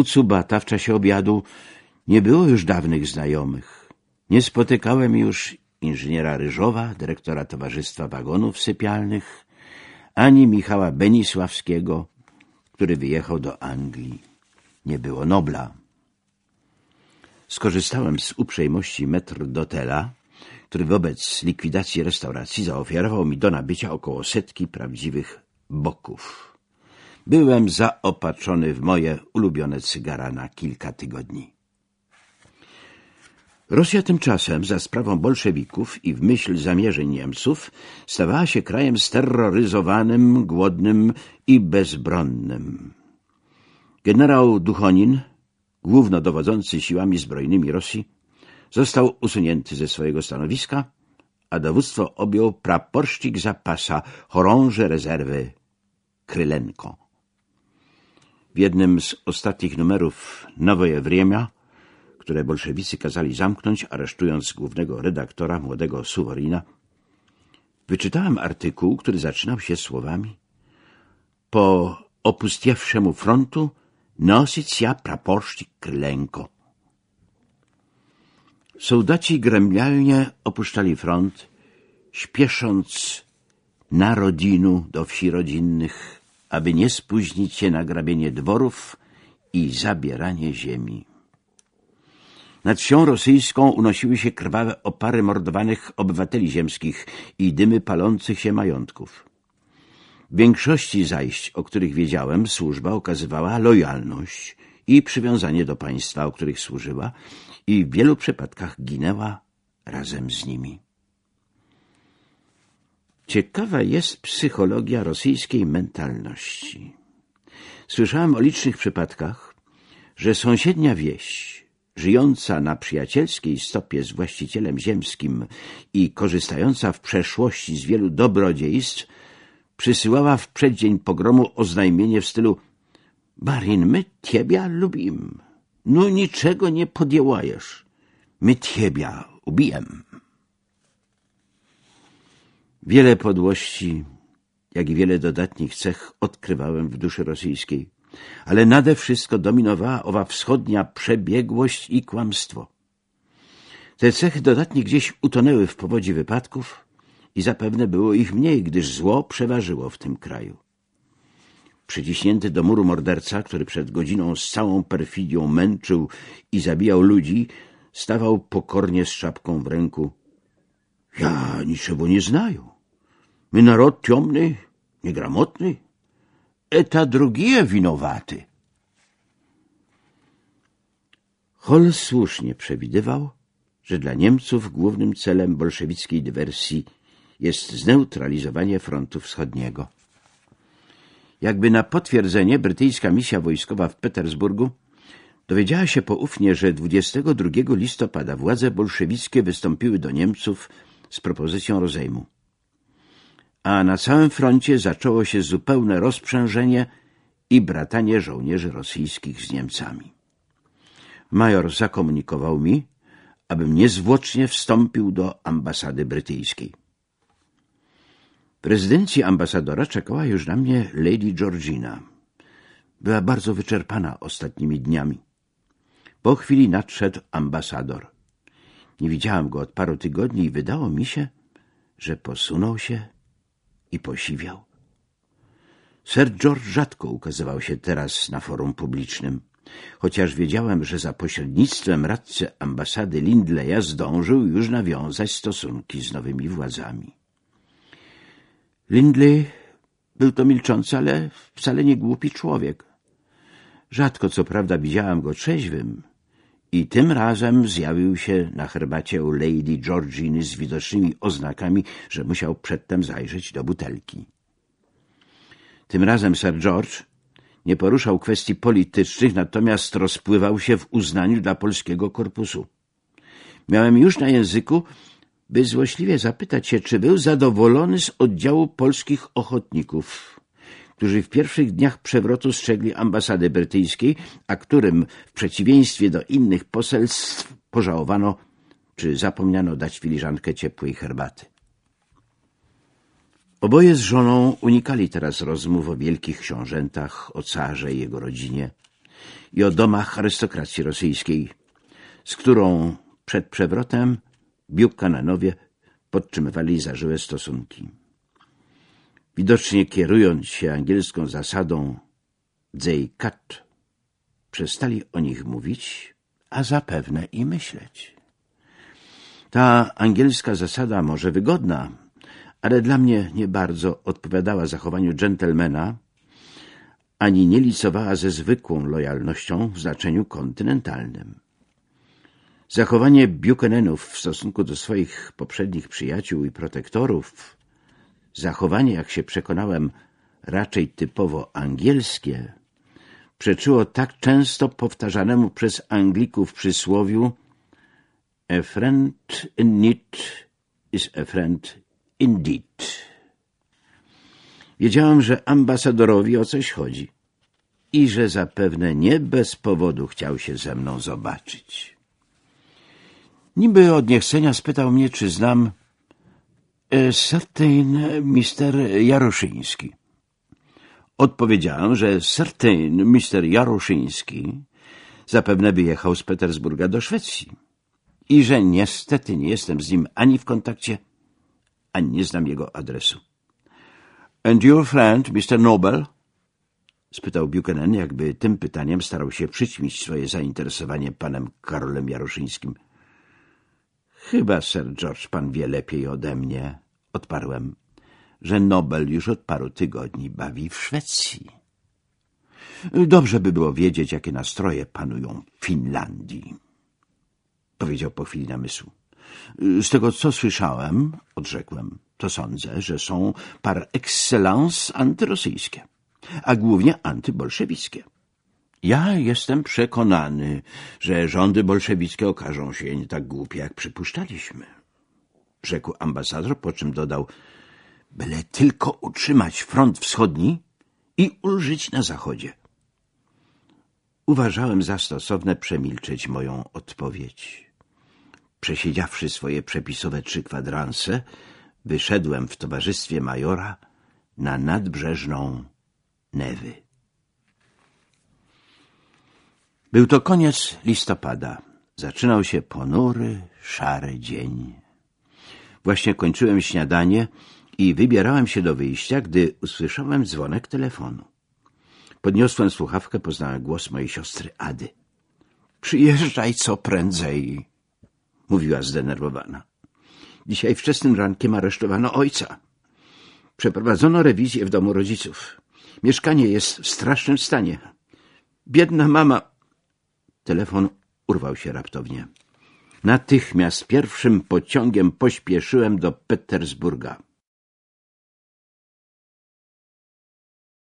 U Cubata w czasie obiadu nie było już dawnych znajomych. Nie spotykałem już inżyniera Ryżowa, dyrektora Towarzystwa Wagonów Sypialnych, ani Michała Benisławskiego, który wyjechał do Anglii. Nie było Nobla. Skorzystałem z uprzejmości metrdotela, który wobec likwidacji restauracji zaoferował mi do nabycia około setki prawdziwych boków. Byłem zaopatrzony w moje ulubione cygara na kilka tygodni. Rosja tymczasem za sprawą bolszewików i w myśl zamierzeń Niemców stawała się krajem steroryzowanym, głodnym i bezbronnym. Generał Duchonin, głównodowodzący siłami zbrojnymi Rosji, został usunięty ze swojego stanowiska, a dowództwo objął praporszczyk zapasa chorąże rezerwy Krylenko. W jednym z ostatnich numerów Nowoje Wriemia które bolszewicy kazali zamknąć, aresztując głównego redaktora, młodego Suworina, wyczytałem artykuł, który zaczynał się słowami. Po opustiewszemu frontu nosić ja praporszczyk Krylenko. Soldaci gremlialnie opuszczali front, śpiesząc na rodzinu do wsi rodzinnych, aby nie spóźnić się na grabienie dworów i zabieranie ziemi. Nad wsią rosyjską unosiły się krwawe opary mordowanych obywateli ziemskich i dymy palących się majątków. W większości zajść, o których wiedziałem, służba okazywała lojalność i przywiązanie do państwa, o których służyła i w wielu przypadkach ginęła razem z nimi. Ciekawa jest psychologia rosyjskiej mentalności. Słyszałem o licznych przypadkach, że sąsiednia wieś, żyjąca na przyjacielskiej stopie z właścicielem ziemskim i korzystająca w przeszłości z wielu dobrodziejstw, przysyłała w przeddzień pogromu oznajmienie w stylu Barin, my ciebie lubim. No niczego nie podjełajesz. My ciebie ubijem. Wiele podłości, jak i wiele dodatnich cech odkrywałem w duszy rosyjskiej ale nade wszystko dominowała owa wschodnia przebiegłość i kłamstwo. Te cechy dodatnie gdzieś utonęły w powodzi wypadków i zapewne było ich mniej, gdyż zło przeważyło w tym kraju. Przyciśnięty do muru morderca, który przed godziną z całą perfidią męczył i zabijał ludzi, stawał pokornie z szapką w ręku. Ja niczego nie znają. My naród ciemny, niegramotny, eta drugie winowaty. Hol słusznie przewidywał, że dla Niemców głównym celem bolszewickiej dywersji jest zneutralizowanie frontu wschodniego. Jakby na potwierdzenie brytyjska misja wojskowa w Petersburgu dowiedziała się poufnie, że 22 listopada władze bolszewickie wystąpiły do Niemców z propozycją rozejmu a na całym froncie zaczęło się zupełne rozprzężenie i bratanie żołnierzy rosyjskich z Niemcami. Major zakomunikował mi, abym niezwłocznie wstąpił do ambasady brytyjskiej. W rezydencji ambasadora czekała już na mnie Lady Georgina. Była bardzo wyczerpana ostatnimi dniami. Po chwili nadszedł ambasador. Nie widziałam go od paru tygodni i wydało mi się, że posunął się i posiwiał. Sir George rzadko ukazywał się teraz na forum publicznym, chociaż wiedziałem, że za pośrednictwem radcy ambasady Lindleya zdążył już nawiązać stosunki z nowymi władzami. Lindley był to milczący, ale wcale nie głupi człowiek. Rzadko co prawda widziałem go trzeźwym, i tym razem zjawił się na herbacie u Lady Georginy z widocznymi oznakami, że musiał przedtem zajrzeć do butelki. Tym razem Sir George nie poruszał kwestii politycznych, natomiast rozpływał się w uznaniu dla polskiego korpusu. Miałem już na języku, by złośliwie zapytać się, czy był zadowolony z oddziału polskich ochotników którzy w pierwszych dniach przewrotu strzegli ambasady brytyjskiej, a którym w przeciwieństwie do innych poselstw pożałowano czy zapomniano dać filiżankę ciepłej herbaty. Oboje z żoną unikali teraz rozmów o wielkich książętach, o carze i jego rodzinie. i o domach arystokracji rosyjskiej, z którą przed przewrotem Buchananowie podtrzymywali zażyłe stosunki. Widocznie kierując się angielską zasadą they cut, przestali o nich mówić, a zapewne i myśleć. Ta angielska zasada może wygodna, ale dla mnie nie bardzo odpowiadała zachowaniu dżentelmena, ani nie licowała ze zwykłą lojalnością w znaczeniu kontynentalnym. Zachowanie Buchananów w stosunku do swoich poprzednich przyjaciół i protektorów, zachowanie, jak się przekonałem, raczej typowo angielskie, przeczyło tak często powtarzanemu przez Anglików przysłowiu A friend in need is a friend indeed. Wiedziałam, że ambasadorowi o coś chodzi i że zapewne nie bez powodu chciał się ze mną zobaczyć. Niby od niechcenia spytał mnie, czy znam certain mister Jaroszyński. Odpowiedziałem, że certain mister Jaroszyński zapewne wyjechał z Petersburga do Szwecji i że niestety nie jestem z nim ani w kontakcie, ani nie znam jego adresu. And your friend, Mr. Nobel? spytał Buchanan, jakby tym pytaniem starał się przyćmić swoje zainteresowanie panem Karolem Jaroszyńskim. Chyba, Sir George, pan wie lepiej ode mnie, odparłem, że Nobel już od paru tygodni bawi w Szwecji. Dobrze by było wiedzieć, jakie nastroje panują w Finlandii, powiedział po chwili namysłu. Z tego, co słyszałem, odrzekłem, to sądzę, że są par excellence antyrosyjskie, a głównie antybolszewickie. Ja jestem przekonany, że rządy bolszewickie okażą się nie tak głupie, jak przypuszczaliśmy. Rzekł ambasador, po czym dodał, byle tylko utrzymać front wschodni i ulżyć na zachodzie. Uważałem za stosowne przemilczeć moją odpowiedź. Przesiedziawszy swoje przepisowe trzy kwadranse, wyszedłem w towarzystwie majora na nadbrzeżną Newy. Był to koniec listopada. Zaczynał się ponury, szary dzień. Właśnie kończyłem śniadanie i wybierałem się do wyjścia, gdy usłyszałem dzwonek telefonu. Podniosłem słuchawkę, poznałem głos mojej siostry Ady. — Przyjeżdżaj co prędzej — mówiła zdenerwowana. Dzisiaj wczesnym rankiem aresztowano ojca. Przeprowadzono rewizję w domu rodziców. Mieszkanie jest w strasznym stanie. Biedna mama... Telefon urwał się raptownie. Natychmiast pierwszym pociągiem pośpieszyłem do Petersburga.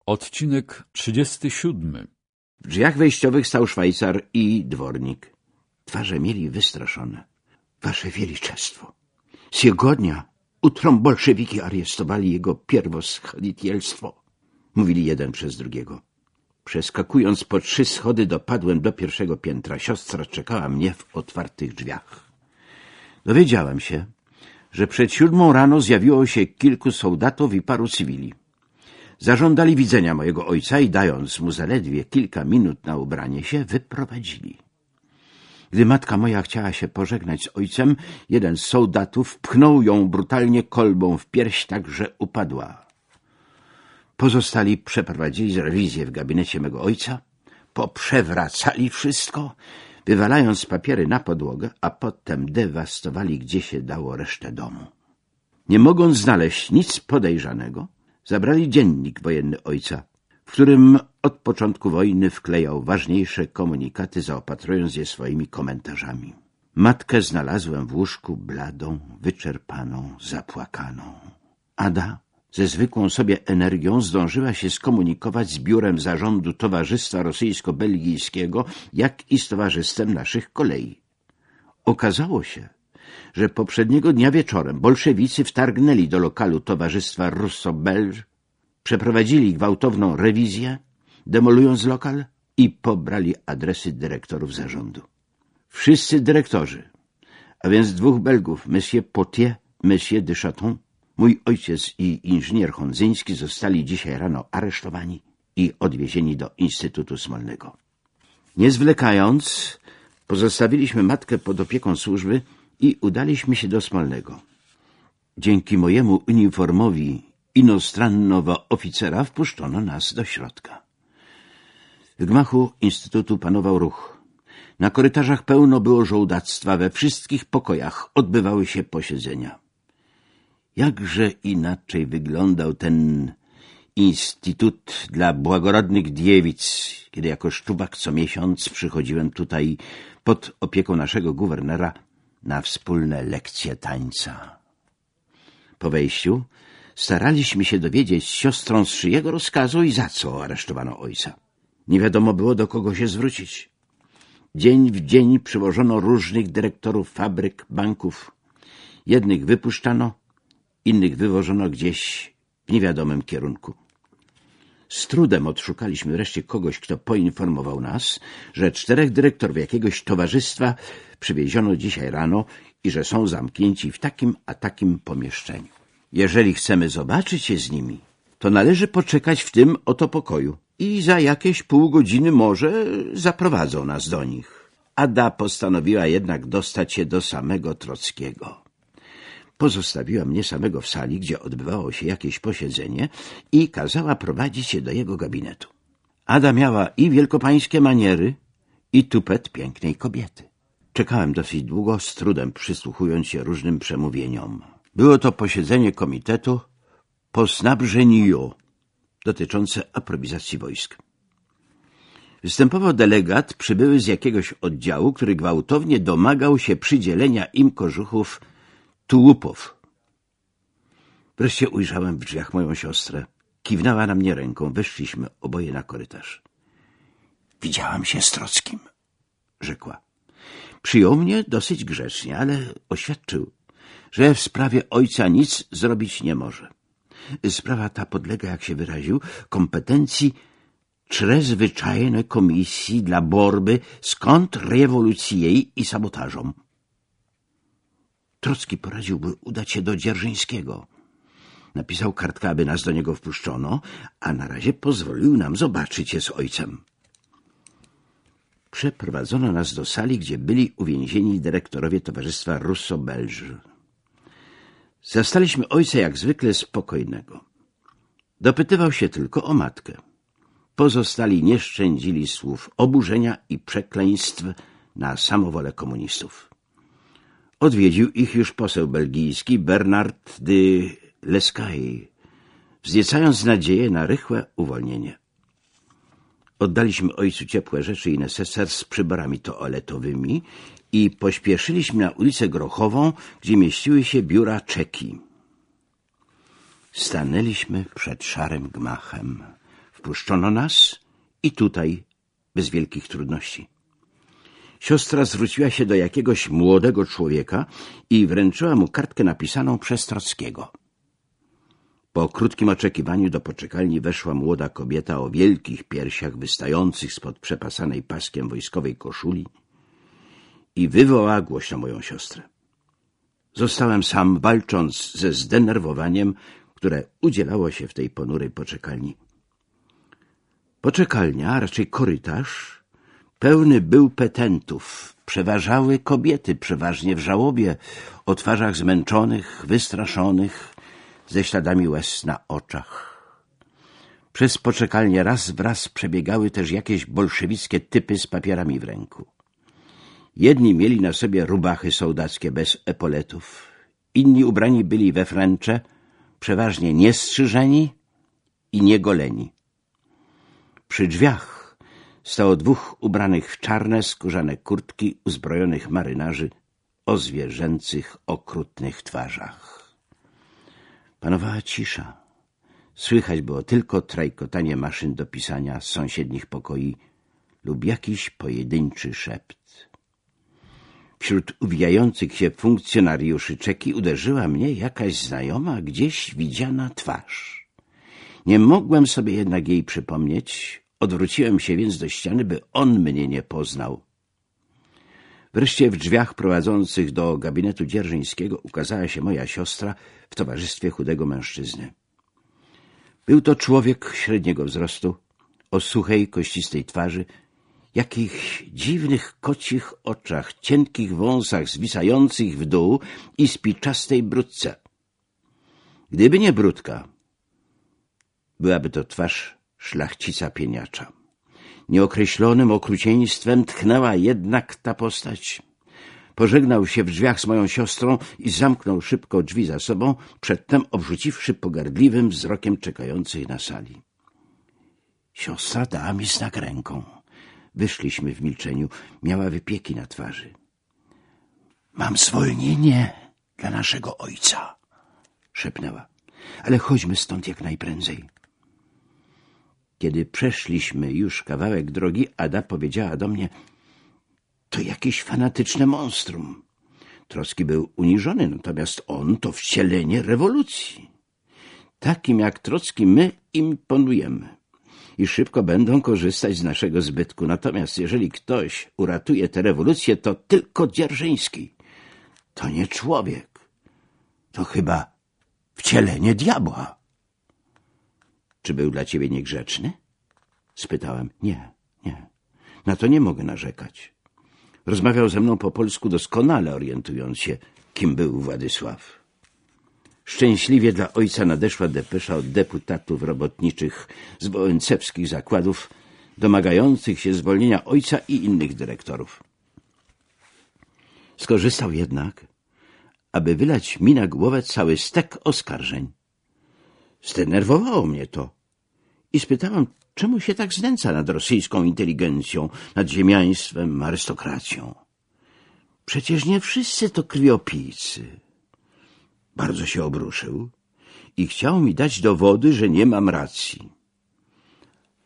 Odcinek 37 W drzwiach wejściowych stał Szwajcar i dwornik. Twarze mieli wystraszone. Wasze Wieliczestwo, Siegodnia, utrom bolszewiki aresztowali jego pierwoschalitielstwo, mówili jeden przez drugiego. Przeskakując po trzy schody dopadłem do pierwszego piętra. Siostra czekała mnie w otwartych drzwiach. Dowiedziałem się, że przed siódmą rano zjawiło się kilku soldatów i paru cywili. Zażądali widzenia mojego ojca i dając mu zaledwie kilka minut na ubranie się, wyprowadzili. Gdy matka moja chciała się pożegnać z ojcem, jeden z soldatów pchnął ją brutalnie kolbą w pierś, tak że upadła. Pozostali przeprowadzili rewizję w gabinecie mego ojca, poprzewracali wszystko, wywalając papiery na podłogę, a potem dewastowali, gdzie się dało resztę domu. Nie mogąc znaleźć nic podejrzanego, zabrali dziennik wojenny ojca, w którym od początku wojny wklejał ważniejsze komunikaty, zaopatrując je swoimi komentarzami. Matkę znalazłem w łóżku bladą, wyczerpaną, zapłakaną. Ada ze zwykłą sobie energią zdążyła się skomunikować z biurem zarządu Towarzystwa Rosyjsko-Belgijskiego, jak i z Towarzystwem naszych kolei. Okazało się, że poprzedniego dnia wieczorem bolszewicy wtargnęli do lokalu Towarzystwa Russo-Belge Przeprowadzili gwałtowną rewizję, demolując lokal i pobrali adresy dyrektorów zarządu. Wszyscy dyrektorzy, a więc dwóch Belgów, Monsieur Potier, Monsieur de Chaton, mój ojciec i inżynier Hondzyński zostali dzisiaj rano aresztowani i odwiezieni do Instytutu Smolnego. Nie zwlekając, pozostawiliśmy matkę pod opieką służby i udaliśmy się do Smolnego. Dzięki mojemu uniformowi inostrannowa oficera wpuszczono nas do środka. W gmachu Instytutu panował ruch. Na korytarzach pełno było żołdactwa, we wszystkich pokojach odbywały się posiedzenia. Jakże inaczej wyglądał ten Instytut dla Błagorodnych Diewic, kiedy jako szczubak co miesiąc przychodziłem tutaj pod opieką naszego guwernera na wspólne lekcje tańca. Po wejściu staraliśmy się dowiedzieć z siostrą z szyjego rozkazu i za co aresztowano ojca. Nie wiadomo było, do kogo się zwrócić. Dzień w dzień przywożono różnych dyrektorów fabryk, banków. Jednych wypuszczano, innych wywożono gdzieś w niewiadomym kierunku. Z trudem odszukaliśmy wreszcie kogoś, kto poinformował nas, że czterech dyrektorów jakiegoś towarzystwa przywieziono dzisiaj rano i że są zamknięci w takim a takim pomieszczeniu. Jeżeli chcemy zobaczyć się z nimi, to należy poczekać w tym oto pokoju i za jakieś pół godziny może zaprowadzą nas do nich. Ada postanowiła jednak dostać się do samego Trockiego. Pozostawiła mnie samego w sali, gdzie odbywało się jakieś posiedzenie i kazała prowadzić się do jego gabinetu. Ada miała i wielkopańskie maniery, i tupet pięknej kobiety. Czekałem dosyć długo, z trudem przysłuchując się różnym przemówieniom. Było to posiedzenie komitetu po snabrzeniu dotyczące aprowizacji wojsk. Występował delegat przybyły z jakiegoś oddziału, który gwałtownie domagał się przydzielenia im kożuchów tułupów. Wreszcie ujrzałem w drzwiach moją siostrę. Kiwnęła na mnie ręką. Weszliśmy oboje na korytarz. Widziałam się z Trockim, rzekła. Przyjął mnie dosyć grzecznie, ale oświadczył, że w sprawie ojca nic zrobić nie może. Sprawa ta podlega, jak się wyraził, kompetencji czrezwyczajnej komisji dla borby z kontrrewolucją i sabotażom. Trocki poradziłby udać się do Dzierżyńskiego. Napisał kartkę, aby nas do niego wpuszczono, a na razie pozwolił nam zobaczyć się z ojcem. Przeprowadzono nas do sali, gdzie byli uwięzieni dyrektorowie Towarzystwa Russo-Belge. Zastaliśmy ojca jak zwykle spokojnego. Dopytywał się tylko o matkę. Pozostali nie szczędzili słów oburzenia i przekleństw na samowolę komunistów. Odwiedził ich już poseł belgijski Bernard de Lescaille, wzniecając nadzieję na rychłe uwolnienie. Oddaliśmy ojcu ciepłe rzeczy i neseser z przyborami toaletowymi i pośpieszyliśmy na ulicę Grochową, gdzie mieściły się biura czeki. Stanęliśmy przed szarym gmachem. Wpuszczono nas i tutaj bez wielkich trudności. Siostra zwróciła się do jakiegoś młodego człowieka i wręczyła mu kartkę napisaną przez Trockiego. Po krótkim oczekiwaniu do poczekalni weszła młoda kobieta o wielkich piersiach wystających spod przepasanej paskiem wojskowej koszuli i wywołała głośno moją siostrę. Zostałem sam, walcząc ze zdenerwowaniem, które udzielało się w tej ponurej poczekalni. Poczekalnia, a raczej korytarz, pełny był petentów. Przeważały kobiety, przeważnie w żałobie, o twarzach zmęczonych, wystraszonych, ze śladami łez na oczach. Przez poczekalnię raz w raz przebiegały też jakieś bolszewickie typy z papierami w ręku. Jedni mieli na sobie rubachy sołdackie bez epoletów, inni ubrani byli we fręcze, przeważnie niestrzyżeni i niegoleni. Przy drzwiach stało dwóch ubranych w czarne, skórzane kurtki uzbrojonych marynarzy o zwierzęcych, okrutnych twarzach. Panowała cisza. Słychać było tylko trajkotanie maszyn do pisania z sąsiednich pokoi lub jakiś pojedynczy szept. Wśród uwijających się funkcjonariuszy czeki uderzyła mnie jakaś znajoma, gdzieś widziana twarz. Nie mogłem sobie jednak jej przypomnieć, odwróciłem się więc do ściany, by on mnie nie poznał. Wreszcie w drzwiach prowadzących do gabinetu dzierżyńskiego ukazała się moja siostra w towarzystwie chudego mężczyzny. Był to człowiek średniego wzrostu, o suchej, kościstej twarzy jakichś dziwnych kocich oczach, cienkich wąsach zwisających w dół i spiczastej brudce. Gdyby nie brudka, byłaby to twarz szlachcica pieniacza. Nieokreślonym okrucieństwem tchnęła jednak ta postać. Pożegnał się w drzwiach z moją siostrą i zamknął szybko drzwi za sobą, przedtem obrzuciwszy pogardliwym wzrokiem czekających na sali. Siostra dała mi znak ręką. Wyszliśmy w milczeniu. Miała wypieki na twarzy. Mam zwolnienie dla naszego ojca, szepnęła. Ale chodźmy stąd jak najprędzej. Kiedy przeszliśmy już kawałek drogi, Ada powiedziała do mnie to jakieś fanatyczne monstrum. Troski był uniżony, natomiast on to wcielenie rewolucji. Takim jak Trocki my imponujemy i szybko będą korzystać z naszego zbytku. Natomiast jeżeli ktoś uratuje tę rewolucję, to tylko Dzierżyński. To nie człowiek. To chyba wcielenie diabła. Czy był dla ciebie niegrzeczny? Spytałem. Nie, nie. Na to nie mogę narzekać. Rozmawiał ze mną po polsku doskonale orientując się, kim był Władysław. Szczęśliwie dla ojca nadeszła depesza od deputatów robotniczych z wołyncewskich zakładów, domagających się zwolnienia ojca i innych dyrektorów. Skorzystał jednak, aby wylać mi na głowę cały stek oskarżeń. Zdenerwowało mnie to i spytałem, czemu się tak znęca nad rosyjską inteligencją, nad ziemiaństwem, arystokracją. Przecież nie wszyscy to krwiopijcy. Bardzo się obruszył i chciał mi dać dowody, że nie mam racji.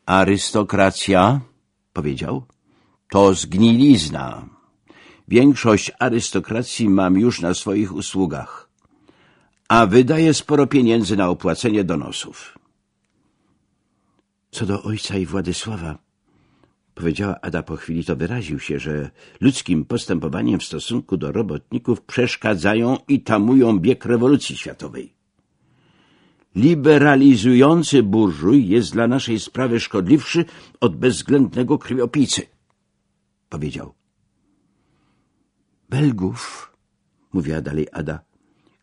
Arystokracja, powiedział, to zgnilizna. Większość arystokracji mam już na swoich usługach, a wydaje sporo pieniędzy na opłacenie donosów. Co do ojca i Władysława, powiedziała Ada po chwili, to wyraził się, że ludzkim postępowaniem w stosunku do robotników przeszkadzają i tamują bieg rewolucji światowej. Liberalizujący burżuj jest dla naszej sprawy szkodliwszy od bezwzględnego krwiopijcy, powiedział. Belgów, mówiła dalej Ada,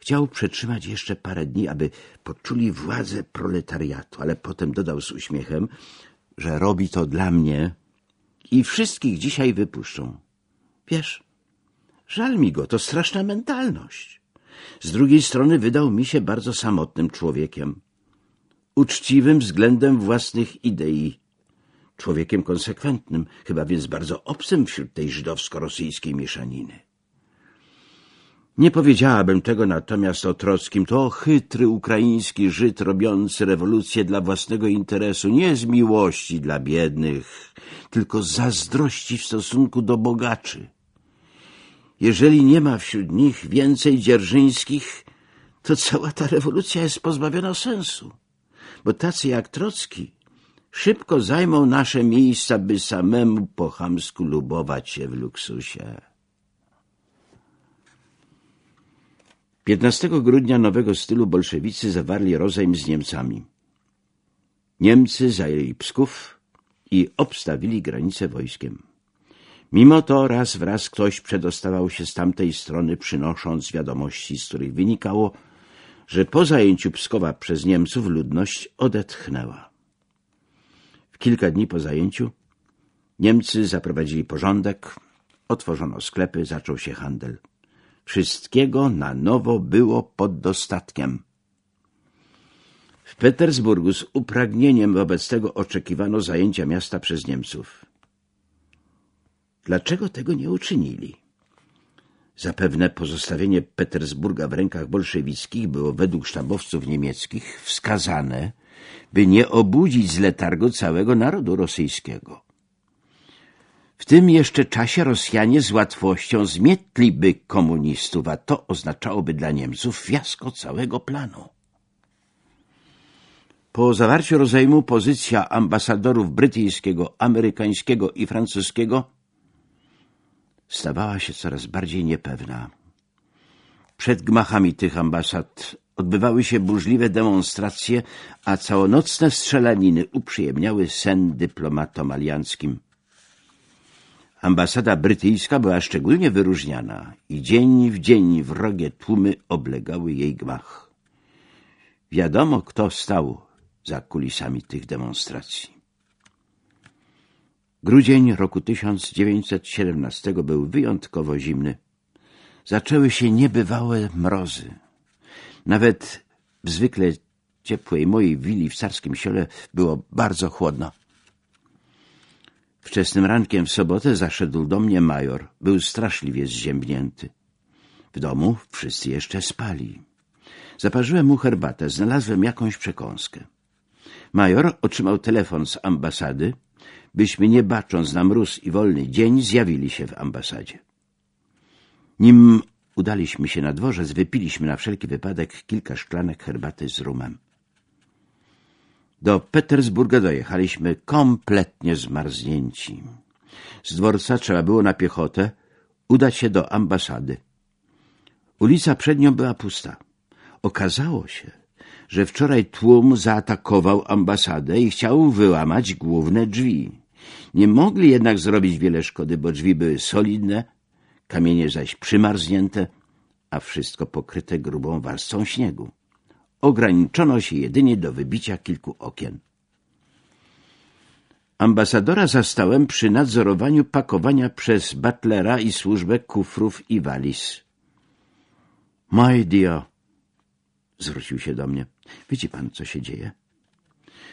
chciał przetrzymać jeszcze parę dni, aby poczuli władzę proletariatu, ale potem dodał z uśmiechem, że robi to dla mnie, i wszystkich dzisiaj wypuszczą. Wiesz, żal mi go, to straszna mentalność. Z drugiej strony wydał mi się bardzo samotnym człowiekiem. Uczciwym względem własnych idei. Człowiekiem konsekwentnym, chyba więc bardzo obcym wśród tej żydowsko-rosyjskiej mieszaniny. Nie powiedziałabym tego natomiast o Trockim. To chytry ukraiński Żyd robiący rewolucję dla własnego interesu, nie z miłości dla biednych, tylko zazdrości w stosunku do bogaczy. Jeżeli nie ma wśród nich więcej dzierżyńskich, to cała ta rewolucja jest pozbawiona sensu, bo tacy jak Trocki szybko zajmą nasze miejsca, by samemu po chamsku lubować się w luksusie. 15 grudnia nowego stylu bolszewicy zawarli rozejm z Niemcami. Niemcy zajęli Psków i obstawili granicę wojskiem. Mimo to raz w raz ktoś przedostawał się z tamtej strony, przynosząc wiadomości, z których wynikało, że po zajęciu Pskowa przez Niemców ludność odetchnęła. W kilka dni po zajęciu Niemcy zaprowadzili porządek, otworzono sklepy, zaczął się handel. Wszystkiego na nowo było pod dostatkiem. W Petersburgu z upragnieniem wobec tego oczekiwano zajęcia miasta przez Niemców. Dlaczego tego nie uczynili? Zapewne pozostawienie Petersburga w rękach bolszewickich było według sztabowców niemieckich wskazane, by nie obudzić z letargu całego narodu rosyjskiego. W tym jeszcze czasie Rosjanie z łatwością zmietliby komunistów, a to oznaczałoby dla Niemców fiasko całego planu. Po zawarciu rozejmu pozycja ambasadorów brytyjskiego, amerykańskiego i francuskiego stawała się coraz bardziej niepewna. Przed gmachami tych ambasad odbywały się burzliwe demonstracje, a całonocne strzelaniny uprzyjemniały sen dyplomatom alianckim. Ambasada brytyjska była szczególnie wyróżniana i dzień w dzień wrogie tłumy oblegały jej gmach. Wiadomo, kto stał za kulisami tych demonstracji. Grudzień roku 1917 był wyjątkowo zimny. Zaczęły się niebywałe mrozy. Nawet w zwykle ciepłej mojej willi w Carskim Siole było bardzo chłodno. Wczesnym rankiem w sobotę zaszedł do mnie major. Był straszliwie zziębnięty. W domu wszyscy jeszcze spali. Zaparzyłem mu herbatę, znalazłem jakąś przekąskę. Major otrzymał telefon z ambasady, byśmy nie bacząc na mróz i wolny dzień zjawili się w ambasadzie. Nim udaliśmy się na dworzec, wypiliśmy na wszelki wypadek kilka szklanek herbaty z rumem. Do Petersburga dojechaliśmy kompletnie zmarznięci. Z dworca trzeba było na piechotę udać się do ambasady. Ulica przed nią była pusta. Okazało się, że wczoraj tłum zaatakował ambasadę i chciał wyłamać główne drzwi. Nie mogli jednak zrobić wiele szkody, bo drzwi były solidne, kamienie zaś przymarznięte, a wszystko pokryte grubą warstwą śniegu ograniczono się jedynie do wybicia kilku okien. Ambasadora zastałem przy nadzorowaniu pakowania przez butlera i służbę kufrów i waliz. — My dear — zwrócił się do mnie. — Widzi pan, co się dzieje?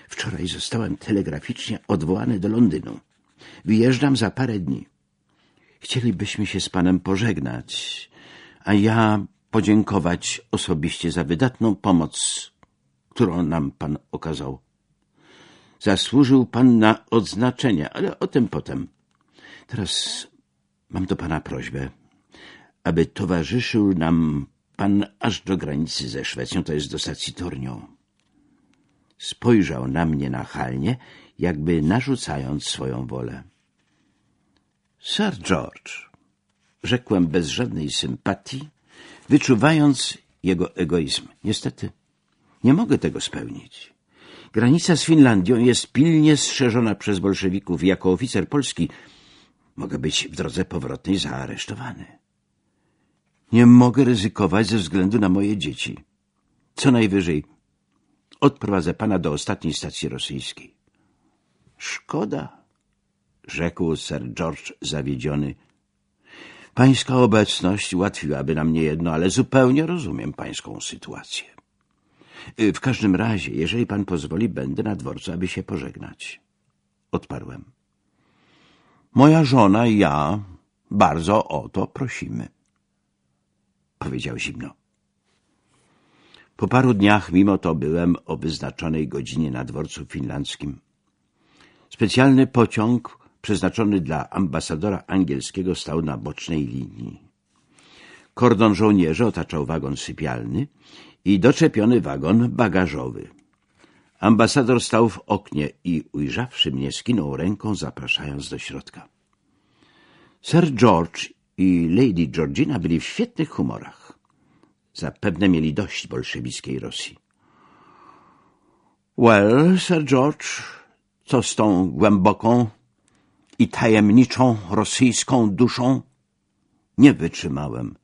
Wczoraj zostałem telegraficznie odwołany do Londynu. Wyjeżdżam za parę dni. Chcielibyśmy się z panem pożegnać, a ja podziękować osobiście za wydatną pomoc, którą nam pan okazał. Zasłużył pan na odznaczenie, ale o tym potem. Teraz mam do pana prośbę, aby towarzyszył nam pan aż do granicy ze Szwecją, to jest do stacji Tornią. Spojrzał na mnie nachalnie, jakby narzucając swoją wolę. Sir George, rzekłem bez żadnej sympatii, wyczuwając jego egoizm. Niestety, nie mogę tego spełnić. Granica z Finlandią jest pilnie strzeżona przez bolszewików i jako oficer polski mogę być w drodze powrotnej zaaresztowany. Nie mogę ryzykować ze względu na moje dzieci. Co najwyżej odprowadzę pana do ostatniej stacji rosyjskiej. Szkoda, rzekł Sir George zawiedziony Pańska obecność ułatwiłaby nam niejedno, ale zupełnie rozumiem pańską sytuację. Y, w każdym razie, jeżeli pan pozwoli, będę na dworcu, aby się pożegnać. Odparłem. Moja żona i ja bardzo o to prosimy. Powiedział zimno. Po paru dniach mimo to byłem o wyznaczonej godzinie na dworcu finlandzkim. Specjalny pociąg przeznaczony dla ambasadora angielskiego stał na bocznej linii. Kordon żołnierzy otaczał wagon sypialny i doczepiony wagon bagażowy. Ambasador stał w oknie i ujrzawszy mnie skinął ręką, zapraszając do środka. Sir George i Lady Georgina byli w świetnych humorach. Zapewne mieli dość bolszewickiej Rosji. Well, Sir George, co z tą głęboką, i tajemniczą rosyjską duszą? Nie wytrzymałem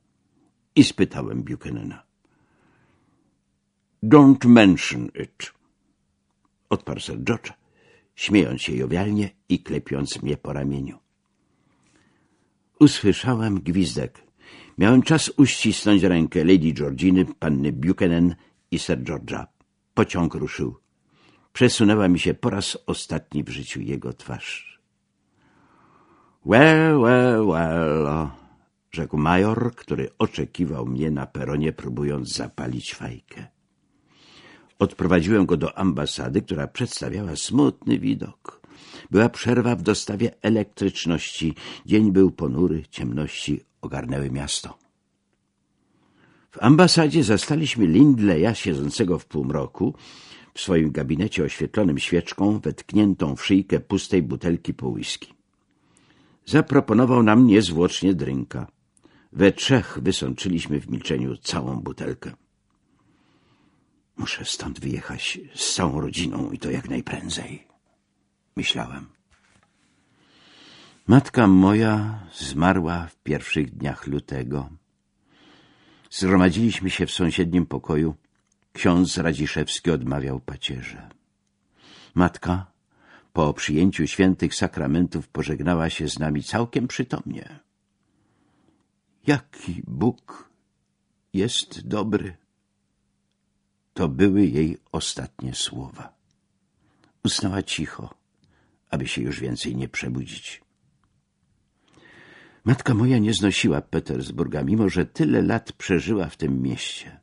i spytałem Buchanana. Don't mention it, odparł Sir George, śmiejąc się jowialnie i klepiąc mnie po ramieniu. Usłyszałem gwizdek. Miałem czas uścisnąć rękę Lady Georginy, panny Buchanan i Sir George'a. Pociąg ruszył. Przesunęła mi się po raz ostatni w życiu jego twarz. Well, well, well, rzekł major, który oczekiwał mnie na peronie, próbując zapalić fajkę. Odprowadziłem go do ambasady, która przedstawiała smutny widok. Była przerwa w dostawie elektryczności. Dzień był ponury, ciemności ogarnęły miasto. W ambasadzie zastaliśmy Lindleya siedzącego w półmroku, w swoim gabinecie oświetlonym świeczką, wetkniętą w szyjkę pustej butelki po whisky. Zaproponował nam niezwłocznie drynka. We trzech wysączyliśmy w milczeniu całą butelkę. Muszę stąd wyjechać z całą rodziną i to jak najprędzej. Myślałem. Matka moja zmarła w pierwszych dniach lutego. Zgromadziliśmy się w sąsiednim pokoju. Ksiądz Radziszewski odmawiał pacierze. Matka po przyjęciu świętych sakramentów pożegnała się z nami całkiem przytomnie. Jaki Bóg jest dobry. To były jej ostatnie słowa. Usnęła cicho, aby się już więcej nie przebudzić. Matka moja nie znosiła Petersburga, mimo że tyle lat przeżyła w tym mieście.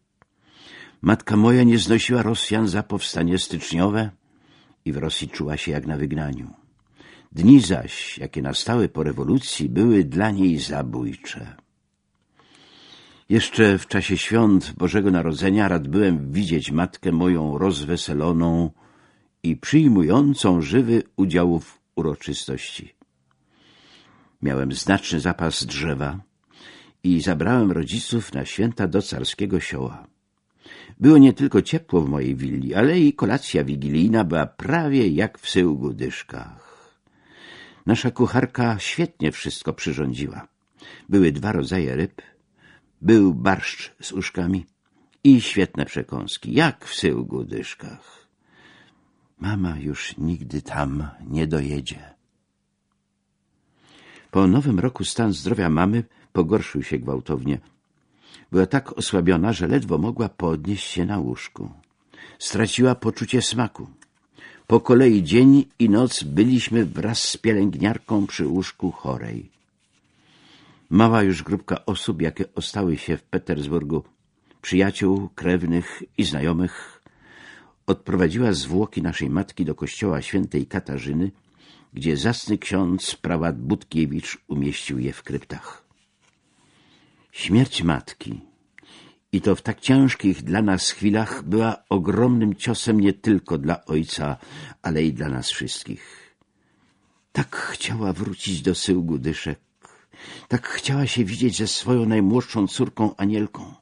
Matka moja nie znosiła Rosjan za powstanie styczniowe i w Rosji czuła się jak na wygnaniu. Dni zaś, jakie nastały po rewolucji, były dla niej zabójcze. Jeszcze w czasie świąt Bożego Narodzenia rad byłem widzieć matkę moją rozweseloną i przyjmującą żywy udział w uroczystości. Miałem znaczny zapas drzewa i zabrałem rodziców na święta do carskiego sioła. Było nie tylko ciepło w mojej willi, ale i kolacja wigilijna była prawie jak w syłgu dyszkach. Nasza kucharka świetnie wszystko przyrządziła. Były dwa rodzaje ryb, był barszcz z uszkami i świetne przekąski, jak w syłgu dyszkach. Mama już nigdy tam nie dojedzie. Po nowym roku stan zdrowia mamy pogorszył się gwałtownie. Była tak osłabiona, że ledwo mogła podnieść się na łóżku. Straciła poczucie smaku. Po kolei dzień i noc byliśmy wraz z pielęgniarką przy łóżku chorej. Mała już grupka osób, jakie ostały się w Petersburgu, przyjaciół, krewnych i znajomych, odprowadziła zwłoki naszej matki do kościoła świętej Katarzyny, gdzie zasny ksiądz prałat Budkiewicz umieścił je w kryptach. Śmierć matki, i to w tak ciężkich dla nas chwilach, była ogromnym ciosem nie tylko dla ojca, ale i dla nas wszystkich. Tak chciała wrócić do syłgu dyszek, tak chciała się widzieć ze swoją najmłodszą córką Anielką.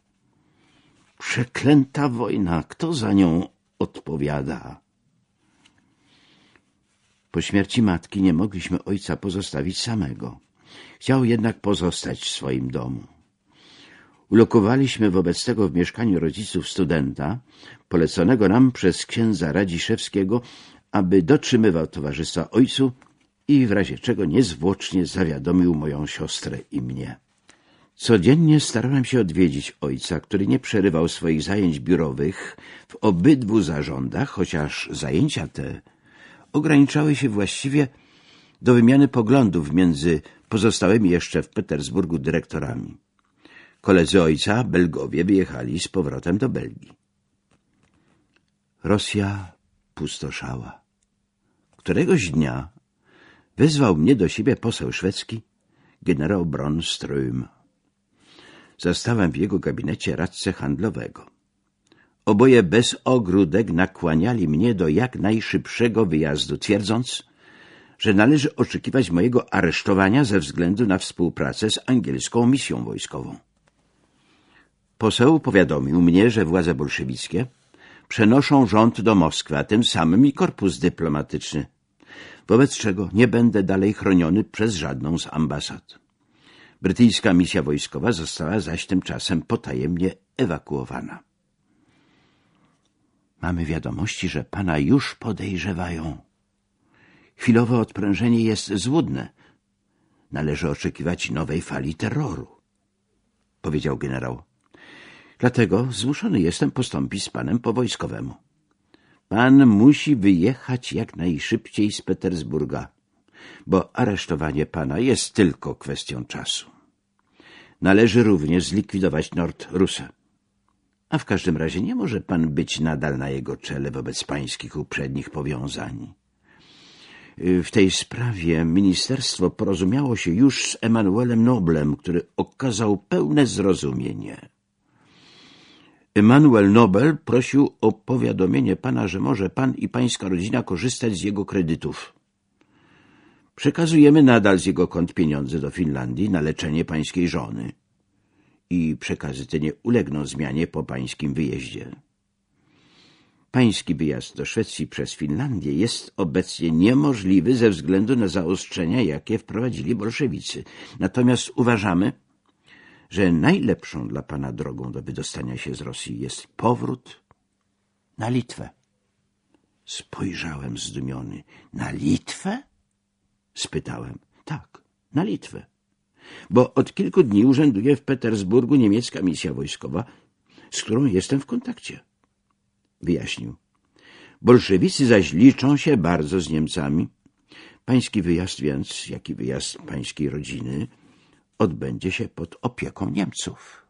Przeklęta wojna, kto za nią odpowiada? Po śmierci matki nie mogliśmy ojca pozostawić samego. Chciał jednak pozostać w swoim domu. Ulokowaliśmy wobec tego w mieszkaniu rodziców studenta, poleconego nam przez księdza Radziszewskiego, aby dotrzymywał towarzystwa ojcu i w razie czego niezwłocznie zawiadomił moją siostrę i mnie. Codziennie starałem się odwiedzić ojca, który nie przerywał swoich zajęć biurowych w obydwu zarządach, chociaż zajęcia te ograniczały się właściwie do wymiany poglądów między pozostałymi jeszcze w Petersburgu dyrektorami. Koledzy ojca, Belgowie, wyjechali z powrotem do Belgii. Rosja pustoszała. Któregoś dnia wezwał mnie do siebie poseł szwedzki, generał Bronström. Zastałem w jego gabinecie radcę handlowego. Oboje bez ogródek nakłaniali mnie do jak najszybszego wyjazdu, twierdząc, że należy oczekiwać mojego aresztowania ze względu na współpracę z angielską misją wojskową. Poseł powiadomił mnie, że władze bolszewickie przenoszą rząd do Moskwy, a tym samym i korpus dyplomatyczny, wobec czego nie będę dalej chroniony przez żadną z ambasad. Brytyjska misja wojskowa została zaś tymczasem potajemnie ewakuowana. Mamy wiadomości, że pana już podejrzewają. Chwilowe odprężenie jest złudne. Należy oczekiwać nowej fali terroru, powiedział generał. Dlatego zmuszony jestem postąpić z panem po wojskowemu. Pan musi wyjechać jak najszybciej z Petersburga, bo aresztowanie pana jest tylko kwestią czasu. Należy również zlikwidować Nordrusę. A w każdym razie nie może pan być nadal na jego czele wobec pańskich uprzednich powiązań. W tej sprawie ministerstwo porozumiało się już z Emanuelem Noblem, który okazał pełne zrozumienie. Emanuel Nobel prosił o powiadomienie pana, że może pan i pańska rodzina korzystać z jego kredytów. Przekazujemy nadal z jego kont pieniądze do Finlandii na leczenie pańskiej żony i przekazy te nie ulegną zmianie po pańskim wyjeździe. Pański wyjazd do Szwecji przez Finlandię jest obecnie niemożliwy ze względu na zaostrzenia, jakie wprowadzili bolszewicy. Natomiast uważamy, że najlepszą dla pana drogą do wydostania się z Rosji jest powrót na Litwę. Spojrzałem zdumiony. Na Litwę? Spytałem. Tak, na Litwę. Bo od kilku dni urzęduje w Petersburgu niemiecka misja wojskowa, z którą jestem w kontakcie. Wyjaśnił. Bolszewicy zaś liczą się bardzo z Niemcami. Pański wyjazd więc, jak i wyjazd pańskiej rodziny, odbędzie się pod opieką Niemców.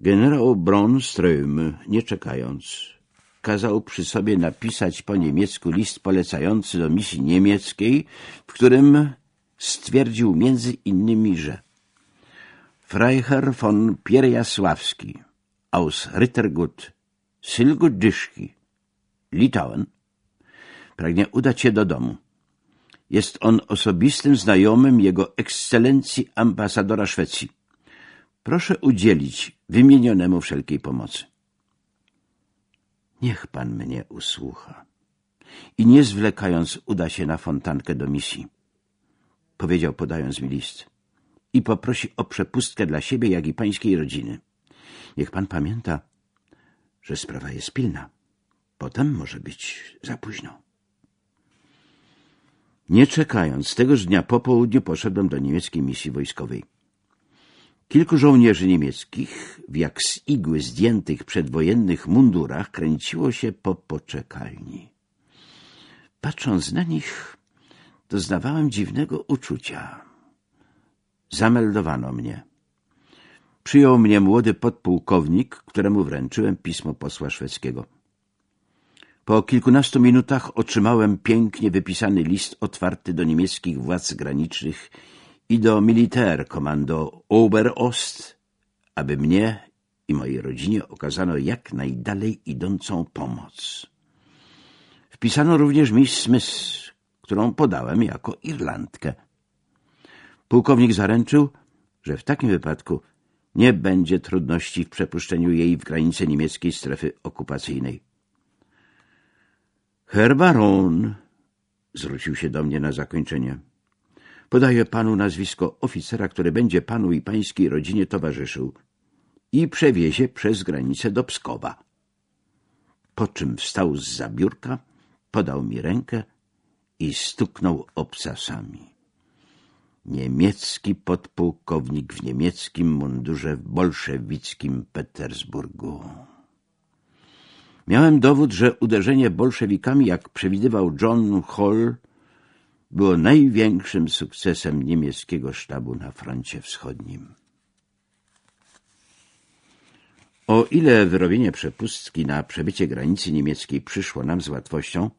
Generał Bronström, nie czekając, kazał przy sobie napisać po niemiecku list polecający do misji niemieckiej, w którym stwierdził między innymi, że Freiherr von Pierjasławski aus Rittergut Sylgudyszki, Litauen, pragnie udać się do domu. Jest on osobistym znajomym jego ekscelencji ambasadora Szwecji. Proszę udzielić wymienionemu wszelkiej pomocy. Niech pan mnie usłucha i nie zwlekając uda się na fontankę do misji, powiedział podając mi list i poprosi o przepustkę dla siebie, jak i pańskiej rodziny. Niech pan pamięta, że sprawa jest pilna. Potem może być za późno. Nie czekając, tegoż dnia po południu poszedłem do niemieckiej misji wojskowej. Kilku żołnierzy niemieckich, w jak z igły zdjętych przedwojennych mundurach, kręciło się po poczekalni. Patrząc na nich, doznawałem dziwnego uczucia. Zameldowano mnie. Przyjął mnie młody podpułkownik, któremu wręczyłem pismo posła szwedzkiego. Po kilkunastu minutach otrzymałem pięknie wypisany list otwarty do niemieckich władz granicznych i do Militärkommando Oberost, aby mnie i mojej rodzinie okazano jak najdalej idącą pomoc. Wpisano również Miss Smith, którą podałem jako Irlandkę. Pułkownik zaręczył, że w takim wypadku nie będzie trudności w przepuszczeniu jej w granice niemieckiej strefy okupacyjnej. Herr Baron, zwrócił się do mnie na zakończenie, podaję panu nazwisko oficera, który będzie panu i pańskiej rodzinie towarzyszył i przewiezie przez granicę do Pskowa. Po czym wstał z zabiórka, podał mi rękę i stuknął obcasami. Niemiecki podpułkownik w niemieckim mundurze w bolszewickim Petersburgu. Miałem dowód, że uderzenie bolszewikami, jak przewidywał John Hall, było największym sukcesem niemieckiego sztabu na froncie wschodnim. O ile wyrobienie przepustki na przebycie granicy niemieckiej przyszło nam z łatwością,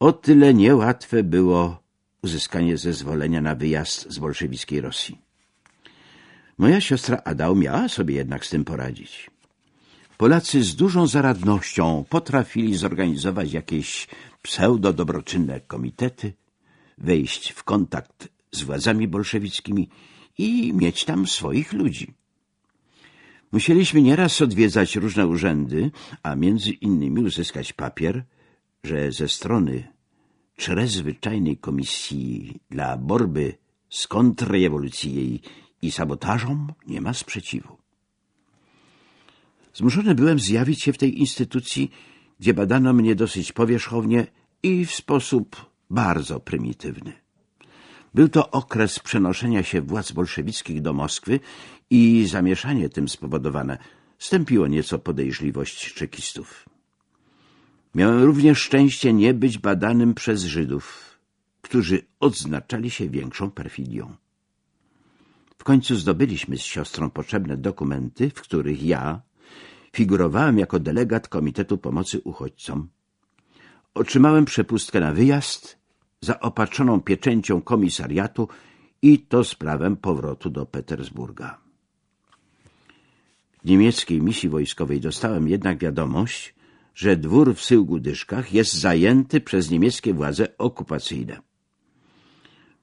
o tyle niełatwe było uzyskanie zezwolenia na wyjazd z bolszewickiej Rosji. Moja siostra Adał miała sobie jednak z tym poradzić. Polacy z dużą zaradnością potrafili zorganizować jakieś pseudo-dobroczynne komitety, wejść w kontakt z władzami bolszewickimi i mieć tam swoich ludzi. Musieliśmy nieraz odwiedzać różne urzędy, a między innymi uzyskać papier, że ze strony Czrezwyczajnej Komisji dla Borby z kontrrewolucją i sabotażą nie ma sprzeciwu. Zmuszony byłem zjawić się w tej instytucji, gdzie badano mnie dosyć powierzchownie i w sposób bardzo prymitywny. Był to okres przenoszenia się władz bolszewickich do Moskwy i zamieszanie tym spowodowane stępiło nieco podejrzliwość czekistów. Miałem również szczęście nie być badanym przez Żydów, którzy odznaczali się większą perfidią. W końcu zdobyliśmy z siostrą potrzebne dokumenty, w których ja figurowałem jako delegat Komitetu Pomocy Uchodźcom. Otrzymałem przepustkę na wyjazd zaopatrzoną pieczęcią komisariatu i to z prawem powrotu do Petersburga. W niemieckiej misji wojskowej dostałem jednak wiadomość, że dwór w Syłgudyszkach jest zajęty przez niemieckie władze okupacyjne.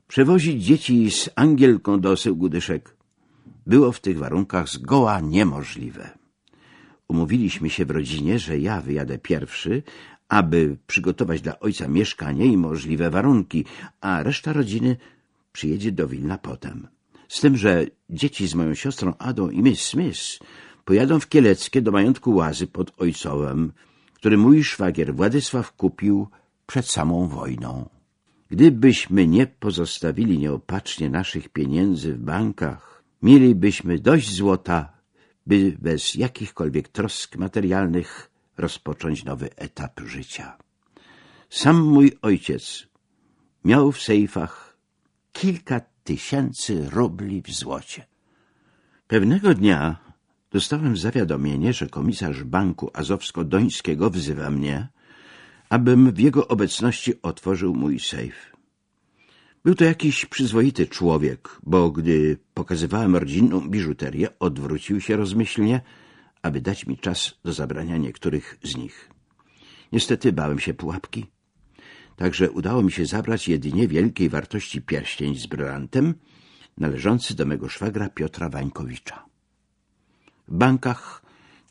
Przewozić dzieci z Angielką do Syłgudyszek było w tych warunkach zgoła niemożliwe. Umówiliśmy się w rodzinie, że ja wyjadę pierwszy, aby przygotować dla ojca mieszkanie i możliwe warunki, a reszta rodziny przyjedzie do Wilna potem. Z tym, że dzieci z moją siostrą Adą i Miss Smith pojadą w Kieleckie do majątku Łazy pod Ojcowem, który mój szwagier Władysław kupił przed samą wojną. Gdybyśmy nie pozostawili nieopatrznie naszych pieniędzy w bankach, mielibyśmy dość złota, by bez jakichkolwiek trosk materialnych rozpocząć nowy etap życia. Sam mój ojciec miał w sejfach kilka tysięcy rubli w złocie. Pewnego dnia dostałem zawiadomienie, że komisarz Banku Azowsko-Dońskiego wzywa mnie, abym w jego obecności otworzył mój sejf. Był to jakiś przyzwoity człowiek, bo gdy pokazywałem rodzinną biżuterię, odwrócił się rozmyślnie, aby dać mi czas do zabrania niektórych z nich. Niestety bałem się pułapki, także udało mi się zabrać jedynie wielkiej wartości pierścień z brylantem należący do mego szwagra Piotra Wańkowicza. W bankach,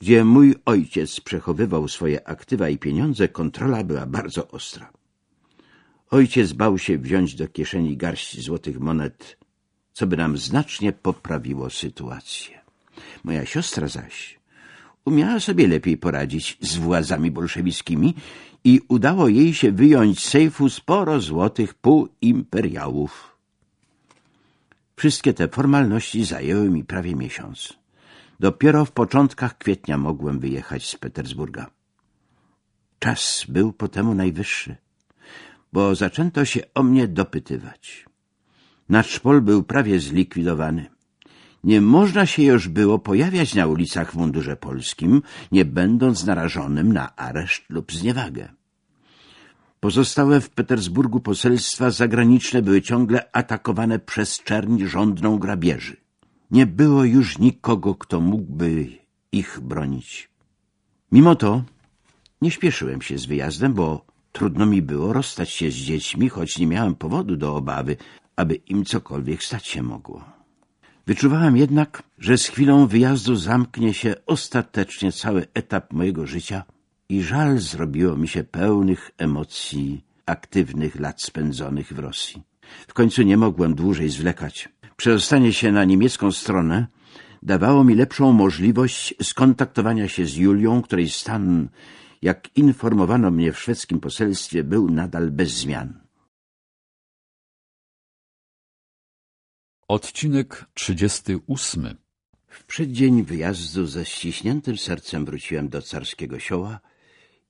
gdzie mój ojciec przechowywał swoje aktywa i pieniądze, kontrola była bardzo ostra. Ojciec bał się wziąć do kieszeni garść złotych monet, co by nam znacznie poprawiło sytuację. Moja siostra zaś umiała sobie lepiej poradzić z władzami bolszewickimi i udało jej się wyjąć z sejfu sporo złotych półimperiałów. Wszystkie te formalności zajęły mi prawie miesiąc. Dopiero w początkach kwietnia mogłem wyjechać z Petersburga. Czas był po temu najwyższy, bo zaczęto się o mnie dopytywać. Naczpol był prawie zlikwidowany. Nie można się już było pojawiać na ulicach w mundurze polskim, nie będąc narażonym na areszt lub zniewagę. Pozostałe w Petersburgu poselstwa zagraniczne były ciągle atakowane przez czerń żądną grabieży. Nie było już nikogo, kto mógłby ich bronić. Mimo to nie śpieszyłem się z wyjazdem, bo trudno mi było rozstać się z dziećmi, choć nie miałem powodu do obawy, aby im cokolwiek stać się mogło. Wyczuwałem jednak, że z chwilą wyjazdu zamknie się ostatecznie cały etap mojego życia i żal zrobiło mi się pełnych emocji aktywnych lat spędzonych w Rosji. W końcu nie mogłem dłużej zwlekać. Przedostanie się na niemiecką stronę dawało mi lepszą możliwość skontaktowania się z Julią, której stan, jak informowano mnie w szwedzkim poselstwie, był nadal bez zmian. Odcinek 38 W przeddzień wyjazdu ze ściśniętym sercem wróciłem do carskiego sioła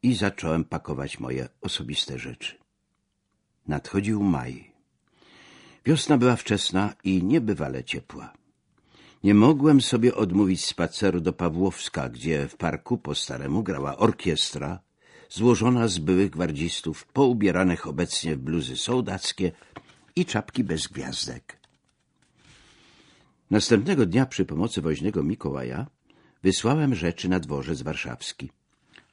i zacząłem pakować moje osobiste rzeczy. Nadchodził maj. Wiosna była wczesna i niebywale ciepła. Nie mogłem sobie odmówić spaceru do Pawłowska, gdzie w parku po staremu grała orkiestra złożona z byłych gwardzistów, poubieranych obecnie w bluzy sołdackie i czapki bez gwiazdek. Następnego dnia przy pomocy woźnego Mikołaja wysłałem rzeczy na dworzec warszawski,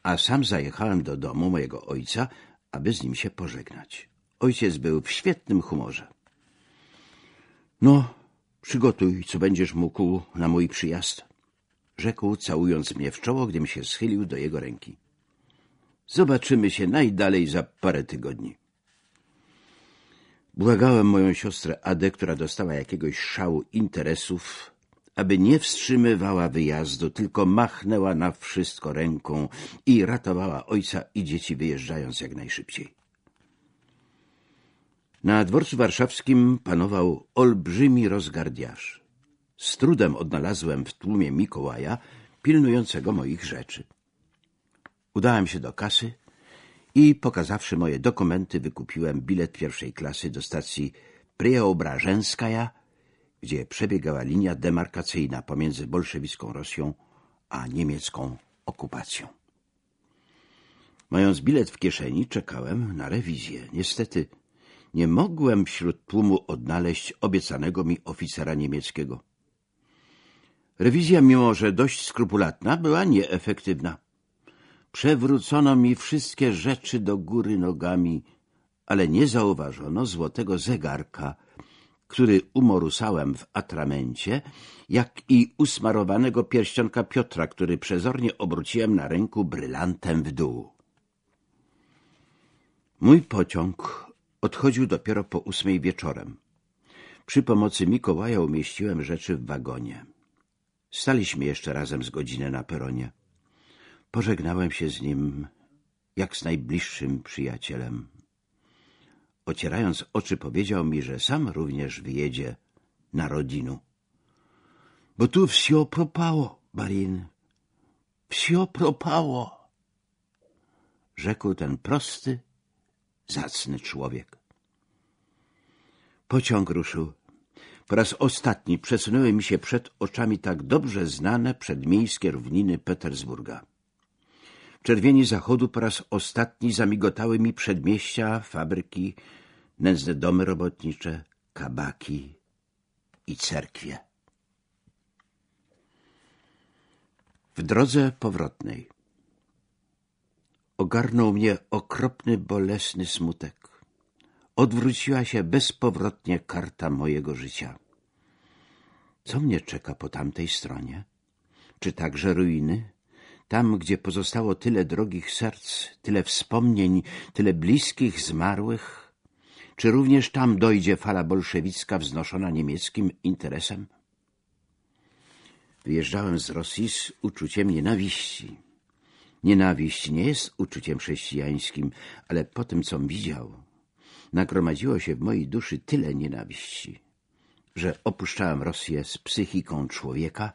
a sam zajechałem do domu mojego ojca, aby z nim się pożegnać. Ojciec był w świetnym humorze. No, przygotuj, co będziesz mógł na mój przyjazd, rzekł, całując mnie w czoło, gdym się schylił do jego ręki. Zobaczymy się najdalej za parę tygodni. Błagałem moją siostrę Adę, która dostała jakiegoś szału interesów, aby nie wstrzymywała wyjazdu, tylko machnęła na wszystko ręką i ratowała ojca i dzieci wyjeżdżając jak najszybciej. Na dworcu warszawskim panował olbrzymi rozgardiaż. Z trudem odnalazłem w tłumie Mikołaja pilnującego moich rzeczy. Udałem się do kasy i pokazawszy moje dokumenty wykupiłem bilet pierwszej klasy do stacji Preobrażenskaja, gdzie przebiegała linia demarkacyjna pomiędzy bolszewicką Rosją a niemiecką okupacją. Mając bilet w kieszeni, czekałem na rewizję. Niestety nie mogłem wśród tłumu odnaleźć obiecanego mi oficera niemieckiego. Rewizja, mimo że dość skrupulatna, była nieefektywna. Przewrócono mi wszystkie rzeczy do góry nogami, ale nie zauważono złotego zegarka, który umorusałem w atramencie, jak i usmarowanego pierścionka Piotra, który przezornie obróciłem na ręku brylantem w dół. Mój pociąg odchodził dopiero po ósmej wieczorem. Przy pomocy Mikołaja umieściłem rzeczy w wagonie. Staliśmy jeszcze razem z godzinę na peronie. Pożegnałem się z nim jak z najbliższym przyjacielem. Ocierając oczy powiedział mi, że sam również wyjedzie na rodzinu. Bo tu wsio propało, Barin. Wsio propało. Rzekł ten prosty, zacny człowiek. Pociąg ruszył. Po raz ostatni przesunęły mi się przed oczami tak dobrze znane przedmiejskie równiny Petersburga. Czerwieni zachodu po raz ostatni zamigotały mi przedmieścia, fabryki, nędzne domy robotnicze, kabaki i cerkwie. W drodze powrotnej ogarnął mnie okropny, bolesny smutek. Odwróciła się bezpowrotnie karta mojego życia. Co mnie czeka po tamtej stronie? Czy także ruiny? Tam, gdzie pozostało tyle drogich serc, tyle wspomnień, tyle bliskich zmarłych? Czy również tam dojdzie fala bolszewicka wznoszona niemieckim interesem? Wyjeżdżałem z Rosji z uczuciem nienawiści. Nienawiść nie jest uczuciem chrześcijańskim, ale po tym, com widział, nagromadziło się w mojej duszy tyle nienawiści, że opuszczałem Rosję z psychiką człowieka,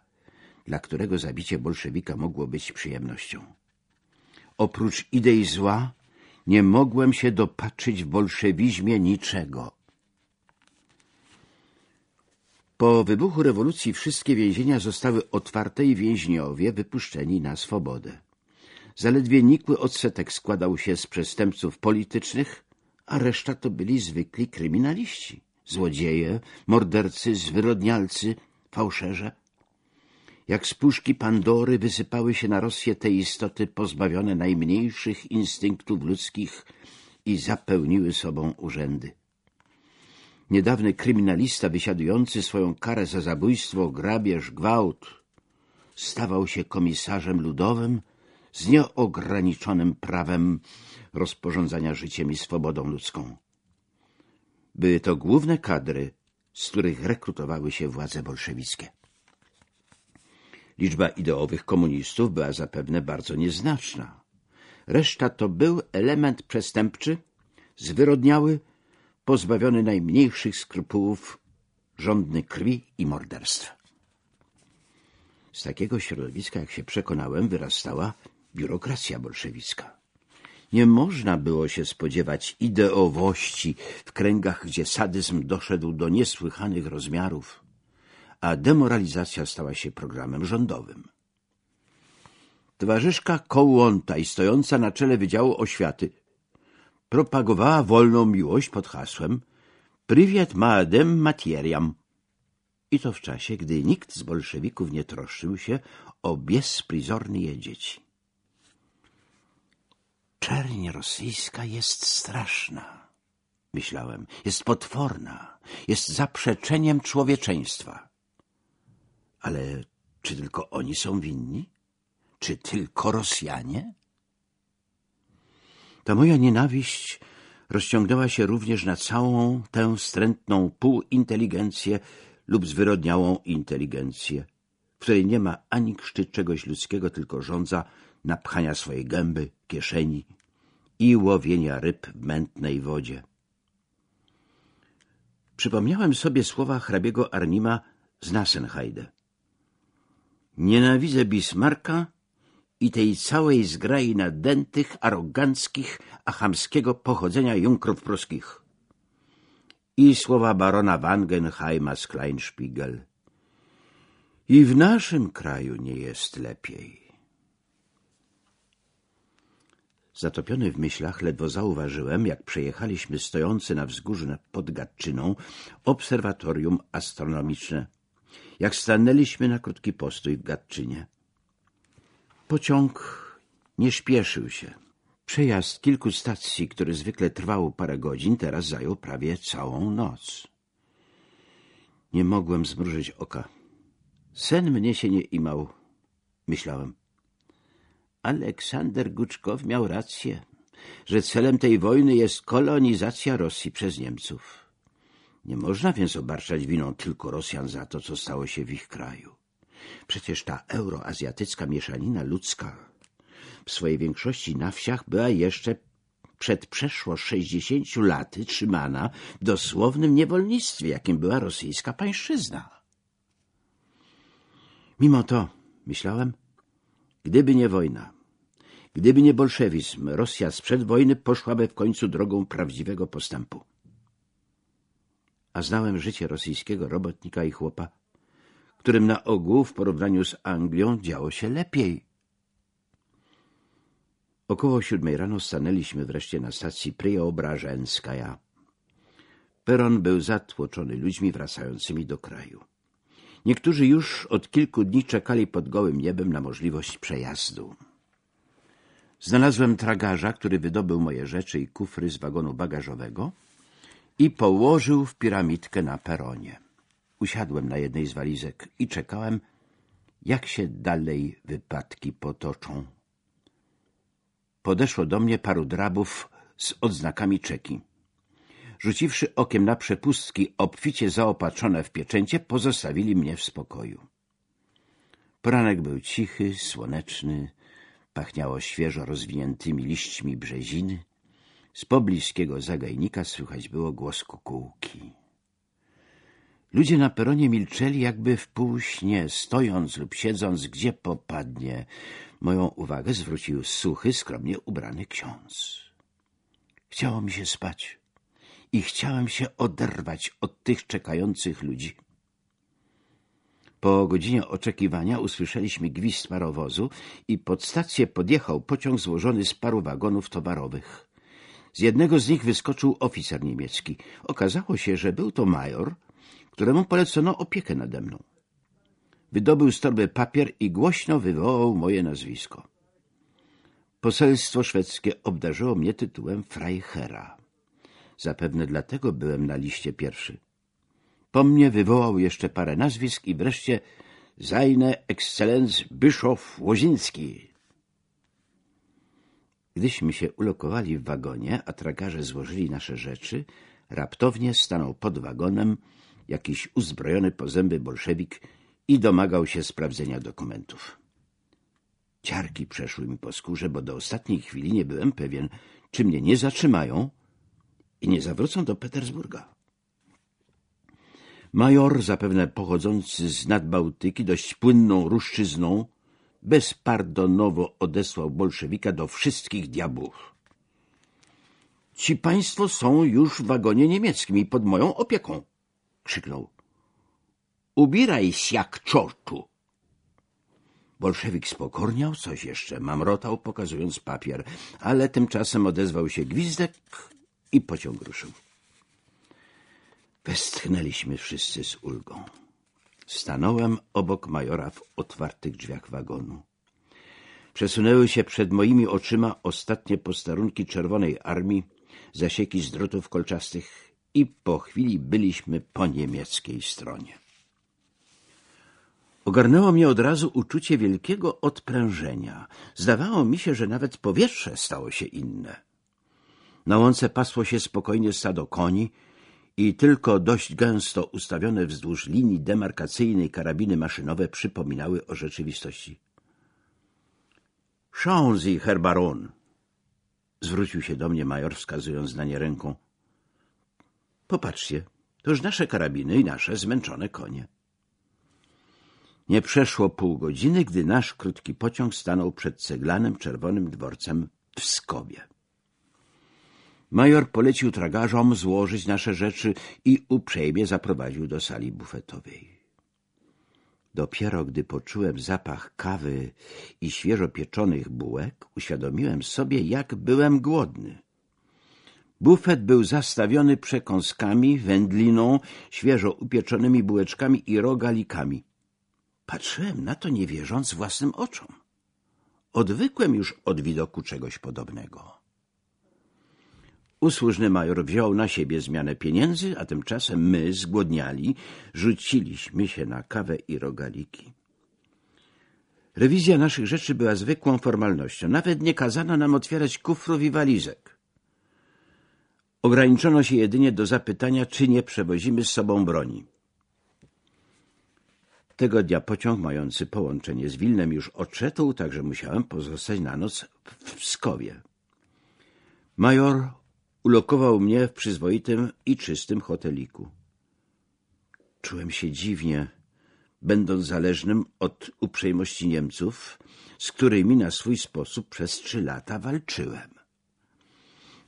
dla którego zabicie bolszewika mogło być przyjemnością. Oprócz idei zła nie mogłem się dopatrzyć w bolszewizmie niczego. Po wybuchu rewolucji wszystkie więzienia zostały otwarte i więźniowie wypuszczeni na swobodę. Zaledwie nikły odsetek składał się z przestępców politycznych, a reszta to byli zwykli kryminaliści, złodzieje, mordercy, zwyrodnialcy, fałszerze. Jak z puszki Pandory wysypały się na Rosję te istoty pozbawione najmniejszych instynktów ludzkich i zapełniły sobą urzędy. Niedawny kryminalista wysiadujący swoją karę za zabójstwo, grabież, gwałt stawał się komisarzem ludowym z nieograniczonym prawem rozporządzania życiem i swobodą ludzką. Były to główne kadry, z których rekrutowały się władze bolszewickie. Liczba ideowych komunistów była zapewne bardzo nieznaczna. Reszta to był element przestępczy, zwyrodniały, pozbawiony najmniejszych skrupułów, żądny krwi i morderstw. Z takiego środowiska, jak się przekonałem, wyrastała biurokracja bolszewicka. Nie można było się spodziewać ideowości w kręgach, gdzie sadyzm doszedł do niesłychanych rozmiarów, a demoralizacja stała się programem rządowym. Towarzyszka Kołłątaj, stojąca na czele Wydziału Oświaty, propagowała wolną miłość pod hasłem Prywiet maadem materiam. I to w czasie, gdy nikt z bolszewików nie troszczył się o bezprizorny je dzieci. Czerń rosyjska jest straszna, myślałem, jest potworna, jest zaprzeczeniem człowieczeństwa. Ale czy tylko oni są winni? Czy tylko Rosjanie? Ta moja nienawiść rozciągnęła się również na całą tę wstrętną półinteligencję lub zwyrodniałą inteligencję, w której nie ma ani krzty czegoś ludzkiego, tylko rządza napchania swojej gęby, kieszeni i łowienia ryb w mętnej wodzie. Przypomniałem sobie słowa hrabiego Arnima z Nassenheide. Nienawidzę Bismarka i tej całej zgrai nadętych, aroganckich, a chamskiego pochodzenia junkrów pruskich. I słowa barona Wangenheima z Kleinspiegel. I w naszym kraju nie jest lepiej. Zatopiony w myślach, ledwo zauważyłem, jak przejechaliśmy stojące na wzgórzu pod Gatczyną obserwatorium astronomiczne, jak stanęliśmy na krótki postój w Gatczynie. Pociąg nie śpieszył się. Przejazd kilku stacji, który zwykle trwał parę godzin, teraz zajął prawie całą noc. Nie mogłem zmrużyć oka. Sen mnie się nie imał, myślałem. Aleksander Guczkow miał rację, że celem tej wojny jest kolonizacja Rosji przez Niemców. Nie można więc obarczać winą tylko Rosjan za to, co stało się w ich kraju. Przecież ta euroazjatycka mieszanina ludzka w swojej większości na wsiach była jeszcze przed przeszło sześćdziesięciu laty trzymana w dosłownym niewolnictwie, jakim była rosyjska pańszczyzna. Mimo to, myślałem, gdyby nie wojna, gdyby nie bolszewizm, Rosja sprzed wojny poszłaby w końcu drogą prawdziwego postępu. A znałem życie rosyjskiego robotnika i chłopa, którym na ogół w porównaniu z Anglią działo się lepiej. Około siódmej rano stanęliśmy wreszcie na stacji Priobrażenskaja. Peron był zatłoczony ludźmi wracającymi do kraju. Niektórzy już od kilku dni czekali pod gołym niebem na możliwość przejazdu. Znalazłem tragarza, który wydobył moje rzeczy i kufry z wagonu bagażowego i położył w piramidkę na peronie. Usiadłem na jednej z walizek i czekałem, jak się dalej wypadki potoczą. Podeszło do mnie paru drabów z odznakami czeki. Rzuciwszy okiem na przepustki obficie zaopatrzone w pieczęcie, pozostawili mnie w spokoju. Poranek był cichy, słoneczny, pachniało świeżo rozwiniętymi liśćmi brzeziny. Z pobliskiego zagajnika słychać było głos kukułki. Ludzie na peronie milczeli jakby w półśnie, stojąc lub siedząc, gdzie popadnie. Moją uwagę zwrócił suchy, skromnie ubrany ksiądz. Chciało mi się spać i chciałem się oderwać od tych czekających ludzi. Po godzinie oczekiwania usłyszeliśmy gwizd parowozu i pod stację podjechał pociąg złożony z paru wagonów towarowych. Z jednego z nich wyskoczył oficer niemiecki. Okazało się, że był to major, któremu polecono opiekę nade mną. Wydobył z torby papier i głośno wywołał moje nazwisko. Poselstwo szwedzkie obdarzyło mnie tytułem Freiherra. Zapewne dlatego byłem na liście pierwszy. Po mnie wywołał jeszcze parę nazwisk i wreszcie Zajne Excellenz Bischof Łoziński. Gdyśmy się ulokowali w wagonie, a tragarze złożyli nasze rzeczy, raptownie stanął pod wagonem jakiś uzbrojony po zęby bolszewik i domagał się sprawdzenia dokumentów. Ciarki przeszły mi po skórze, bo do ostatniej chwili nie byłem pewien, czy mnie nie zatrzymają i nie zawrócą do Petersburga. Major, zapewne pochodzący z Nadbałtyki, dość płynną ruszczyzną, bezpardonowo odesłał bolszewika do wszystkich diabłów. Ci państwo są już w wagonie niemieckim i pod moją opieką, krzyknął. Ubieraj się jak czortu. Bolszewik spokorniał, coś jeszcze mamrotał, pokazując papier, ale tymczasem odezwał się gwizdek i pociąg ruszył. Westchnęliśmy wszyscy z ulgą. Stanąłem obok majora w otwartych drzwiach wagonu. Przesunęły się przed moimi oczyma ostatnie posterunki Czerwonej Armii, zasieki z drutów kolczastych i po chwili byliśmy po niemieckiej stronie. Ogarnęło mnie od razu uczucie wielkiego odprężenia. Zdawało mi się, że nawet powietrze stało się inne. Na łące pasło się spokojnie stado koni i tylko dość gęsto ustawione wzdłuż linii demarkacyjnej karabiny maszynowe przypominały o rzeczywistości. — Schauen Sie, Herr Baron! — zwrócił się do mnie major, wskazując na nie ręką. — Popatrzcie, to już nasze karabiny i nasze zmęczone konie. Nie przeszło pół godziny, gdy nasz krótki pociąg stanął przed ceglanym czerwonym dworcem w Skowie. Major polecił tragarzom złożyć nasze rzeczy i uprzejmie zaprowadził do sali bufetowej. Dopiero gdy poczułem zapach kawy i świeżo pieczonych bułek, uświadomiłem sobie, jak byłem głodny. Bufet był zastawiony przekąskami, wędliną, świeżo upieczonymi bułeczkami i rogalikami. Patrzyłem na to, nie wierząc własnym oczom. Odwykłem już od widoku czegoś podobnego. Usłużny major wziął na siebie zmianę pieniędzy, a tymczasem my, zgłodniali, rzuciliśmy się na kawę i rogaliki. Rewizja naszych rzeczy była zwykłą formalnością. Nawet nie kazano nam otwierać kufrów i walizek. Ograniczono się jedynie do zapytania, czy nie przewozimy z sobą broni. Tego dnia pociąg mający połączenie z Wilnem już odszedł, także musiałem pozostać na noc w Pskowie. Major ulokował mnie w przyzwoitym i czystym hoteliku. Czułem się dziwnie, będąc zależnym od uprzejmości Niemców, z którymi na swój sposób przez trzy lata walczyłem.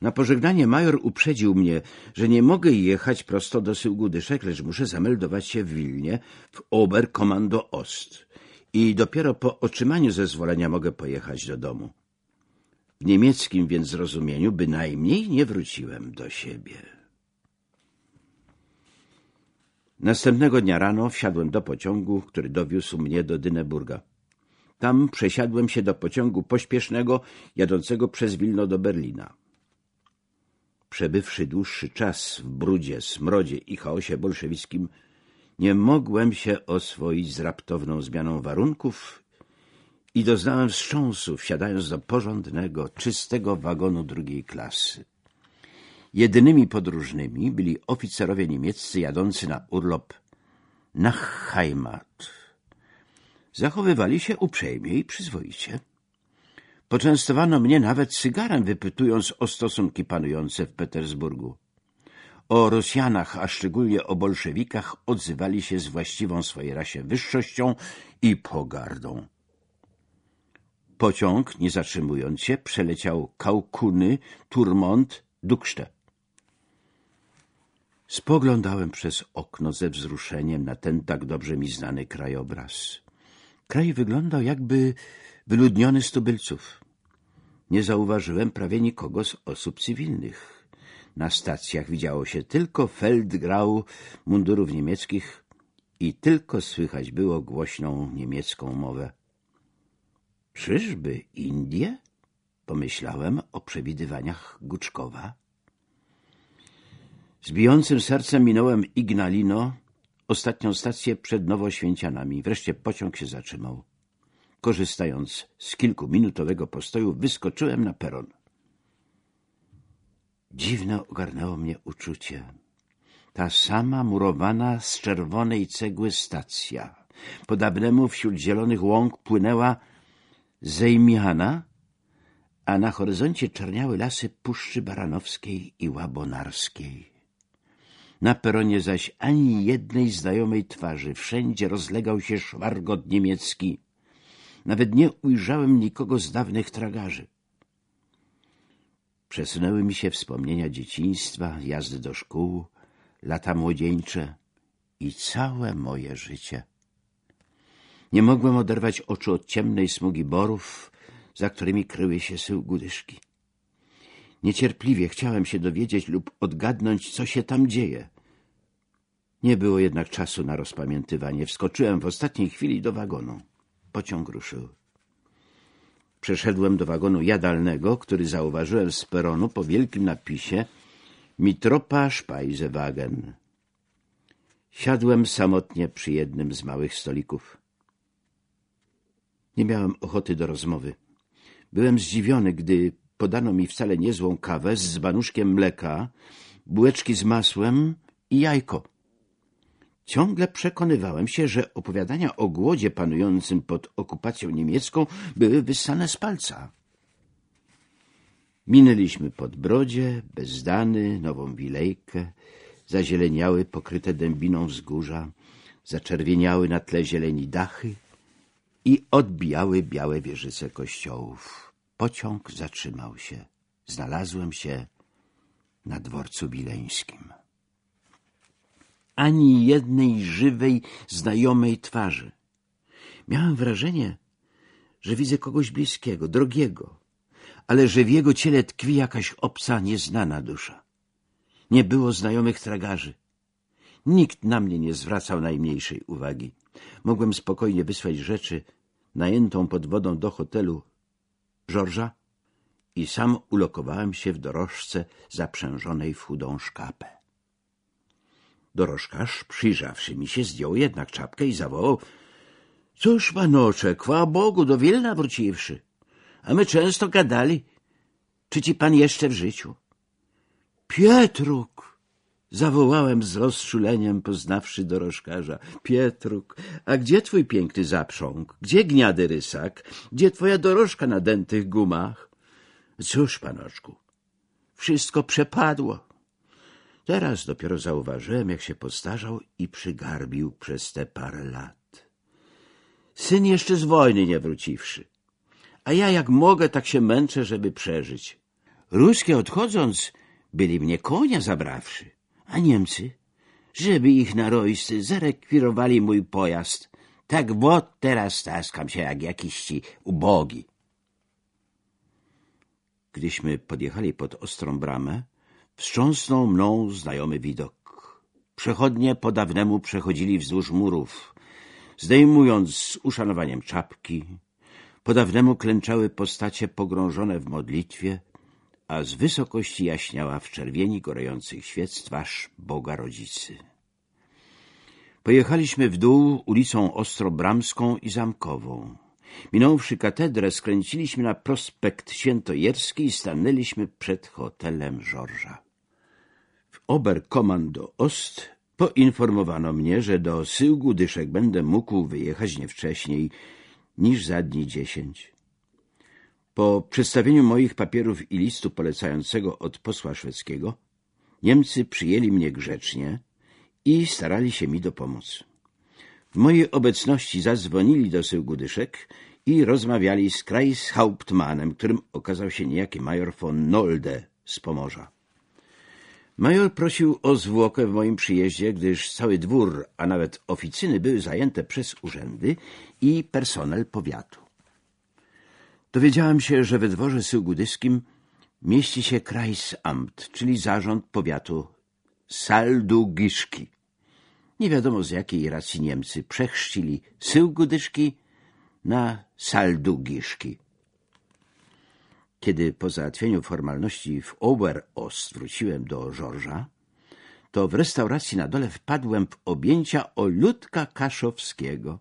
Na pożegnanie major uprzedził mnie, że nie mogę jechać prosto do Syłgudyszek, lecz muszę zameldować się w Wilnie w Oberkommando Ost i dopiero po otrzymaniu zezwolenia mogę pojechać do domu. W niemieckim więc zrozumieniu bynajmniej nie wróciłem do siebie. Następnego dnia rano wsiadłem do pociągu, który dowiózł mnie do Dyneburga. Tam przesiadłem się do pociągu pośpiesznego, jadącego przez Wilno do Berlina. Przebywszy dłuższy czas w brudzie, smrodzie i chaosie bolszewickim, nie mogłem się oswoić z raptowną zmianą warunków i doznałem wstrząsu, wsiadając do porządnego, czystego wagonu drugiej klasy. Jedynymi podróżnymi byli oficerowie niemieccy jadący na urlop nach Heimat. Zachowywali się uprzejmie i przyzwoicie. Poczęstowano mnie nawet cygarem, wypytując o stosunki panujące w Petersburgu. O Rosjanach, a szczególnie o bolszewikach, odzywali się z właściwą swojej rasie wyższością i pogardą. Pociąg, nie zatrzymując się, przeleciał Kaukuny, Turmont, Dukszte. Spoglądałem przez okno ze wzruszeniem na ten tak dobrze mi znany krajobraz. Kraj wyglądał jakby wyludniony z tubylców. Nie zauważyłem prawie nikogo z osób cywilnych. Na stacjach widziało się tylko feldgrau mundurów niemieckich i tylko słychać było głośną niemiecką mowę. Czyżby Indie? Pomyślałem o przewidywaniach Guczkowa. Z bijącym sercem minąłem Ignalino, ostatnią stację przed Nowoświęcianami. Wreszcie pociąg się zatrzymał. Korzystając z kilkuminutowego postoju, wyskoczyłem na peron. Dziwne ogarnęło mnie uczucie. Ta sama murowana z czerwonej cegły stacja. Po wśród zielonych łąk płynęła Zejmiana, a na horyzoncie czerniały lasy Puszczy Baranowskiej i Łabonarskiej. Na peronie zaś ani jednej znajomej twarzy. Wszędzie rozlegał się szwargot niemiecki. Nawet nie ujrzałem nikogo z dawnych tragarzy. Przesunęły mi się wspomnienia dzieciństwa, jazdy do szkół, lata młodzieńcze i całe moje życie. Nie mogłem oderwać oczu od ciemnej smugi borów, za którymi kryły się syłgudyszki. Niecierpliwie chciałem się dowiedzieć lub odgadnąć, co się tam dzieje. Nie było jednak czasu na rozpamiętywanie. Wskoczyłem w ostatniej chwili do wagonu. Pociąg ruszył. Przeszedłem do wagonu jadalnego, który zauważyłem z peronu po wielkim napisie Mitropa Speisewagen. Siadłem samotnie przy jednym z małych stolików. Nie miałem ochoty do rozmowy. Byłem zdziwiony, gdy podano mi wcale niezłą kawę z banuszkiem mleka, bułeczki z masłem i jajko. Ciągle przekonywałem się, że opowiadania o głodzie panującym pod okupacją niemiecką były wyssane z palca. Minęliśmy pod brodzie, bezdany, nową wilejkę, zazieleniały pokryte dębiną wzgórza, zaczerwieniały na tle zieleni dachy i odbijały białe wieżyce kościołów. Pociąg zatrzymał się. Znalazłem się na dworcu wileńskim ani jednej żywej, znajomej twarzy. Miałem wrażenie, że widzę kogoś bliskiego, drogiego, ale że w jego ciele tkwi jakaś obca, nieznana dusza. Nie było znajomych tragarzy. Nikt na mnie nie zwracał najmniejszej uwagi. Mogłem spokojnie wysłać rzeczy najętą pod wodą do hotelu Żorża i sam ulokowałem się w dorożce zaprzężonej w chudą szkapę. Dorożkarz, przyjrzawszy mi się, zdjął jednak czapkę i zawołał — Cóż, panoczek, chwała Bogu, do Wilna wróciwszy. A my często gadali. Czy ci pan jeszcze w życiu? — Pietruk! — zawołałem z rozczuleniem, poznawszy dorożkarza. — Pietruk, a gdzie twój piękny zaprząg? Gdzie gniady rysak? Gdzie twoja dorożka na dętych gumach? — Cóż, panoczku, wszystko przepadło. Teraz dopiero zauważyłem, jak się postarzał i przygarbił przez te parę lat. Syn jeszcze z wojny nie wróciwszy. A ja jak mogę, tak się męczę, żeby przeżyć. Ruskie odchodząc, byli mnie konia zabrawszy, a Niemcy, żeby ich na rojscy zarekwirowali mój pojazd. Tak wot teraz taskam się jak jakiś ci ubogi. Gdyśmy podjechali pod ostrą bramę, wstrząsnął mną znajomy widok. Przechodnie po dawnemu przechodzili wzdłuż murów, zdejmując z uszanowaniem czapki. Po dawnemu klęczały postacie pogrążone w modlitwie, a z wysokości jaśniała w czerwieni gorejących świec twarz Boga Rodzicy. Pojechaliśmy w dół ulicą Ostrobramską i Zamkową. Minąwszy katedrę, skręciliśmy na prospekt Świętojerski i stanęliśmy przed hotelem Żorża. W Oberkommando Ost poinformowano mnie, że do Syłgu Dyszek będę mógł wyjechać nie wcześniej niż za dni dziesięć. Po przedstawieniu moich papierów i listu polecającego od posła szwedzkiego, Niemcy przyjęli mnie grzecznie i starali się mi dopomóc. W mojej obecności zadzwonili do Syłgudyszek i rozmawiali z Kreishauptmannem, którym okazał się niejaki major von Nolde z Pomorza. Major prosił o zwłokę w moim przyjeździe, gdyż cały dwór, a nawet oficyny były zajęte przez urzędy i personel powiatu. Dowiedziałem się, że we dworze syłgudyskim mieści się Kreisamt, czyli zarząd powiatu Saldugiszki. Nie wiadomo z jakiej racji Niemcy przechrzcili Syłgudyszki na Saldugiszki. Kiedy po załatwieniu formalności w Oberost wróciłem do Żorża, to w restauracji na dole wpadłem w objęcia Oludka Kaszowskiego.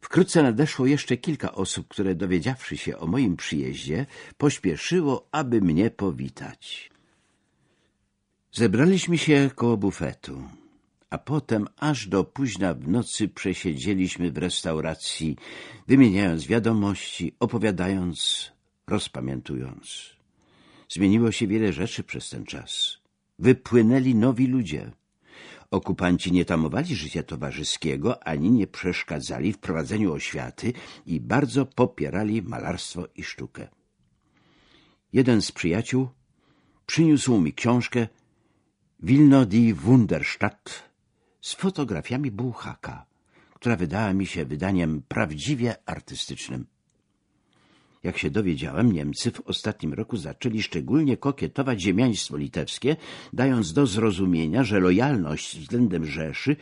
Wkrótce nadeszło jeszcze kilka osób, które dowiedziawszy się o moim przyjeździe, pośpieszyło, aby mnie powitać. Zebraliśmy się koło bufetu, a potem aż do późna w nocy przesiedzieliśmy w restauracji, wymieniając wiadomości, opowiadając, rozpamiętując. Zmieniło się wiele rzeczy przez ten czas. Wypłynęli nowi ludzie. Okupanci nie tamowali życia towarzyskiego, ani nie przeszkadzali w prowadzeniu oświaty i bardzo popierali malarstwo i sztukę. Jeden z przyjaciół przyniósł mi książkę Wilno die Wunderstadt z fotografiami Buchaka, która wydała mi się wydaniem prawdziwie artystycznym. Jak się dowiedziałem, Niemcy w ostatnim roku zaczęli szczególnie kokietować ziemiaństwo litewskie, dając do zrozumienia, że lojalność względem Rzeszy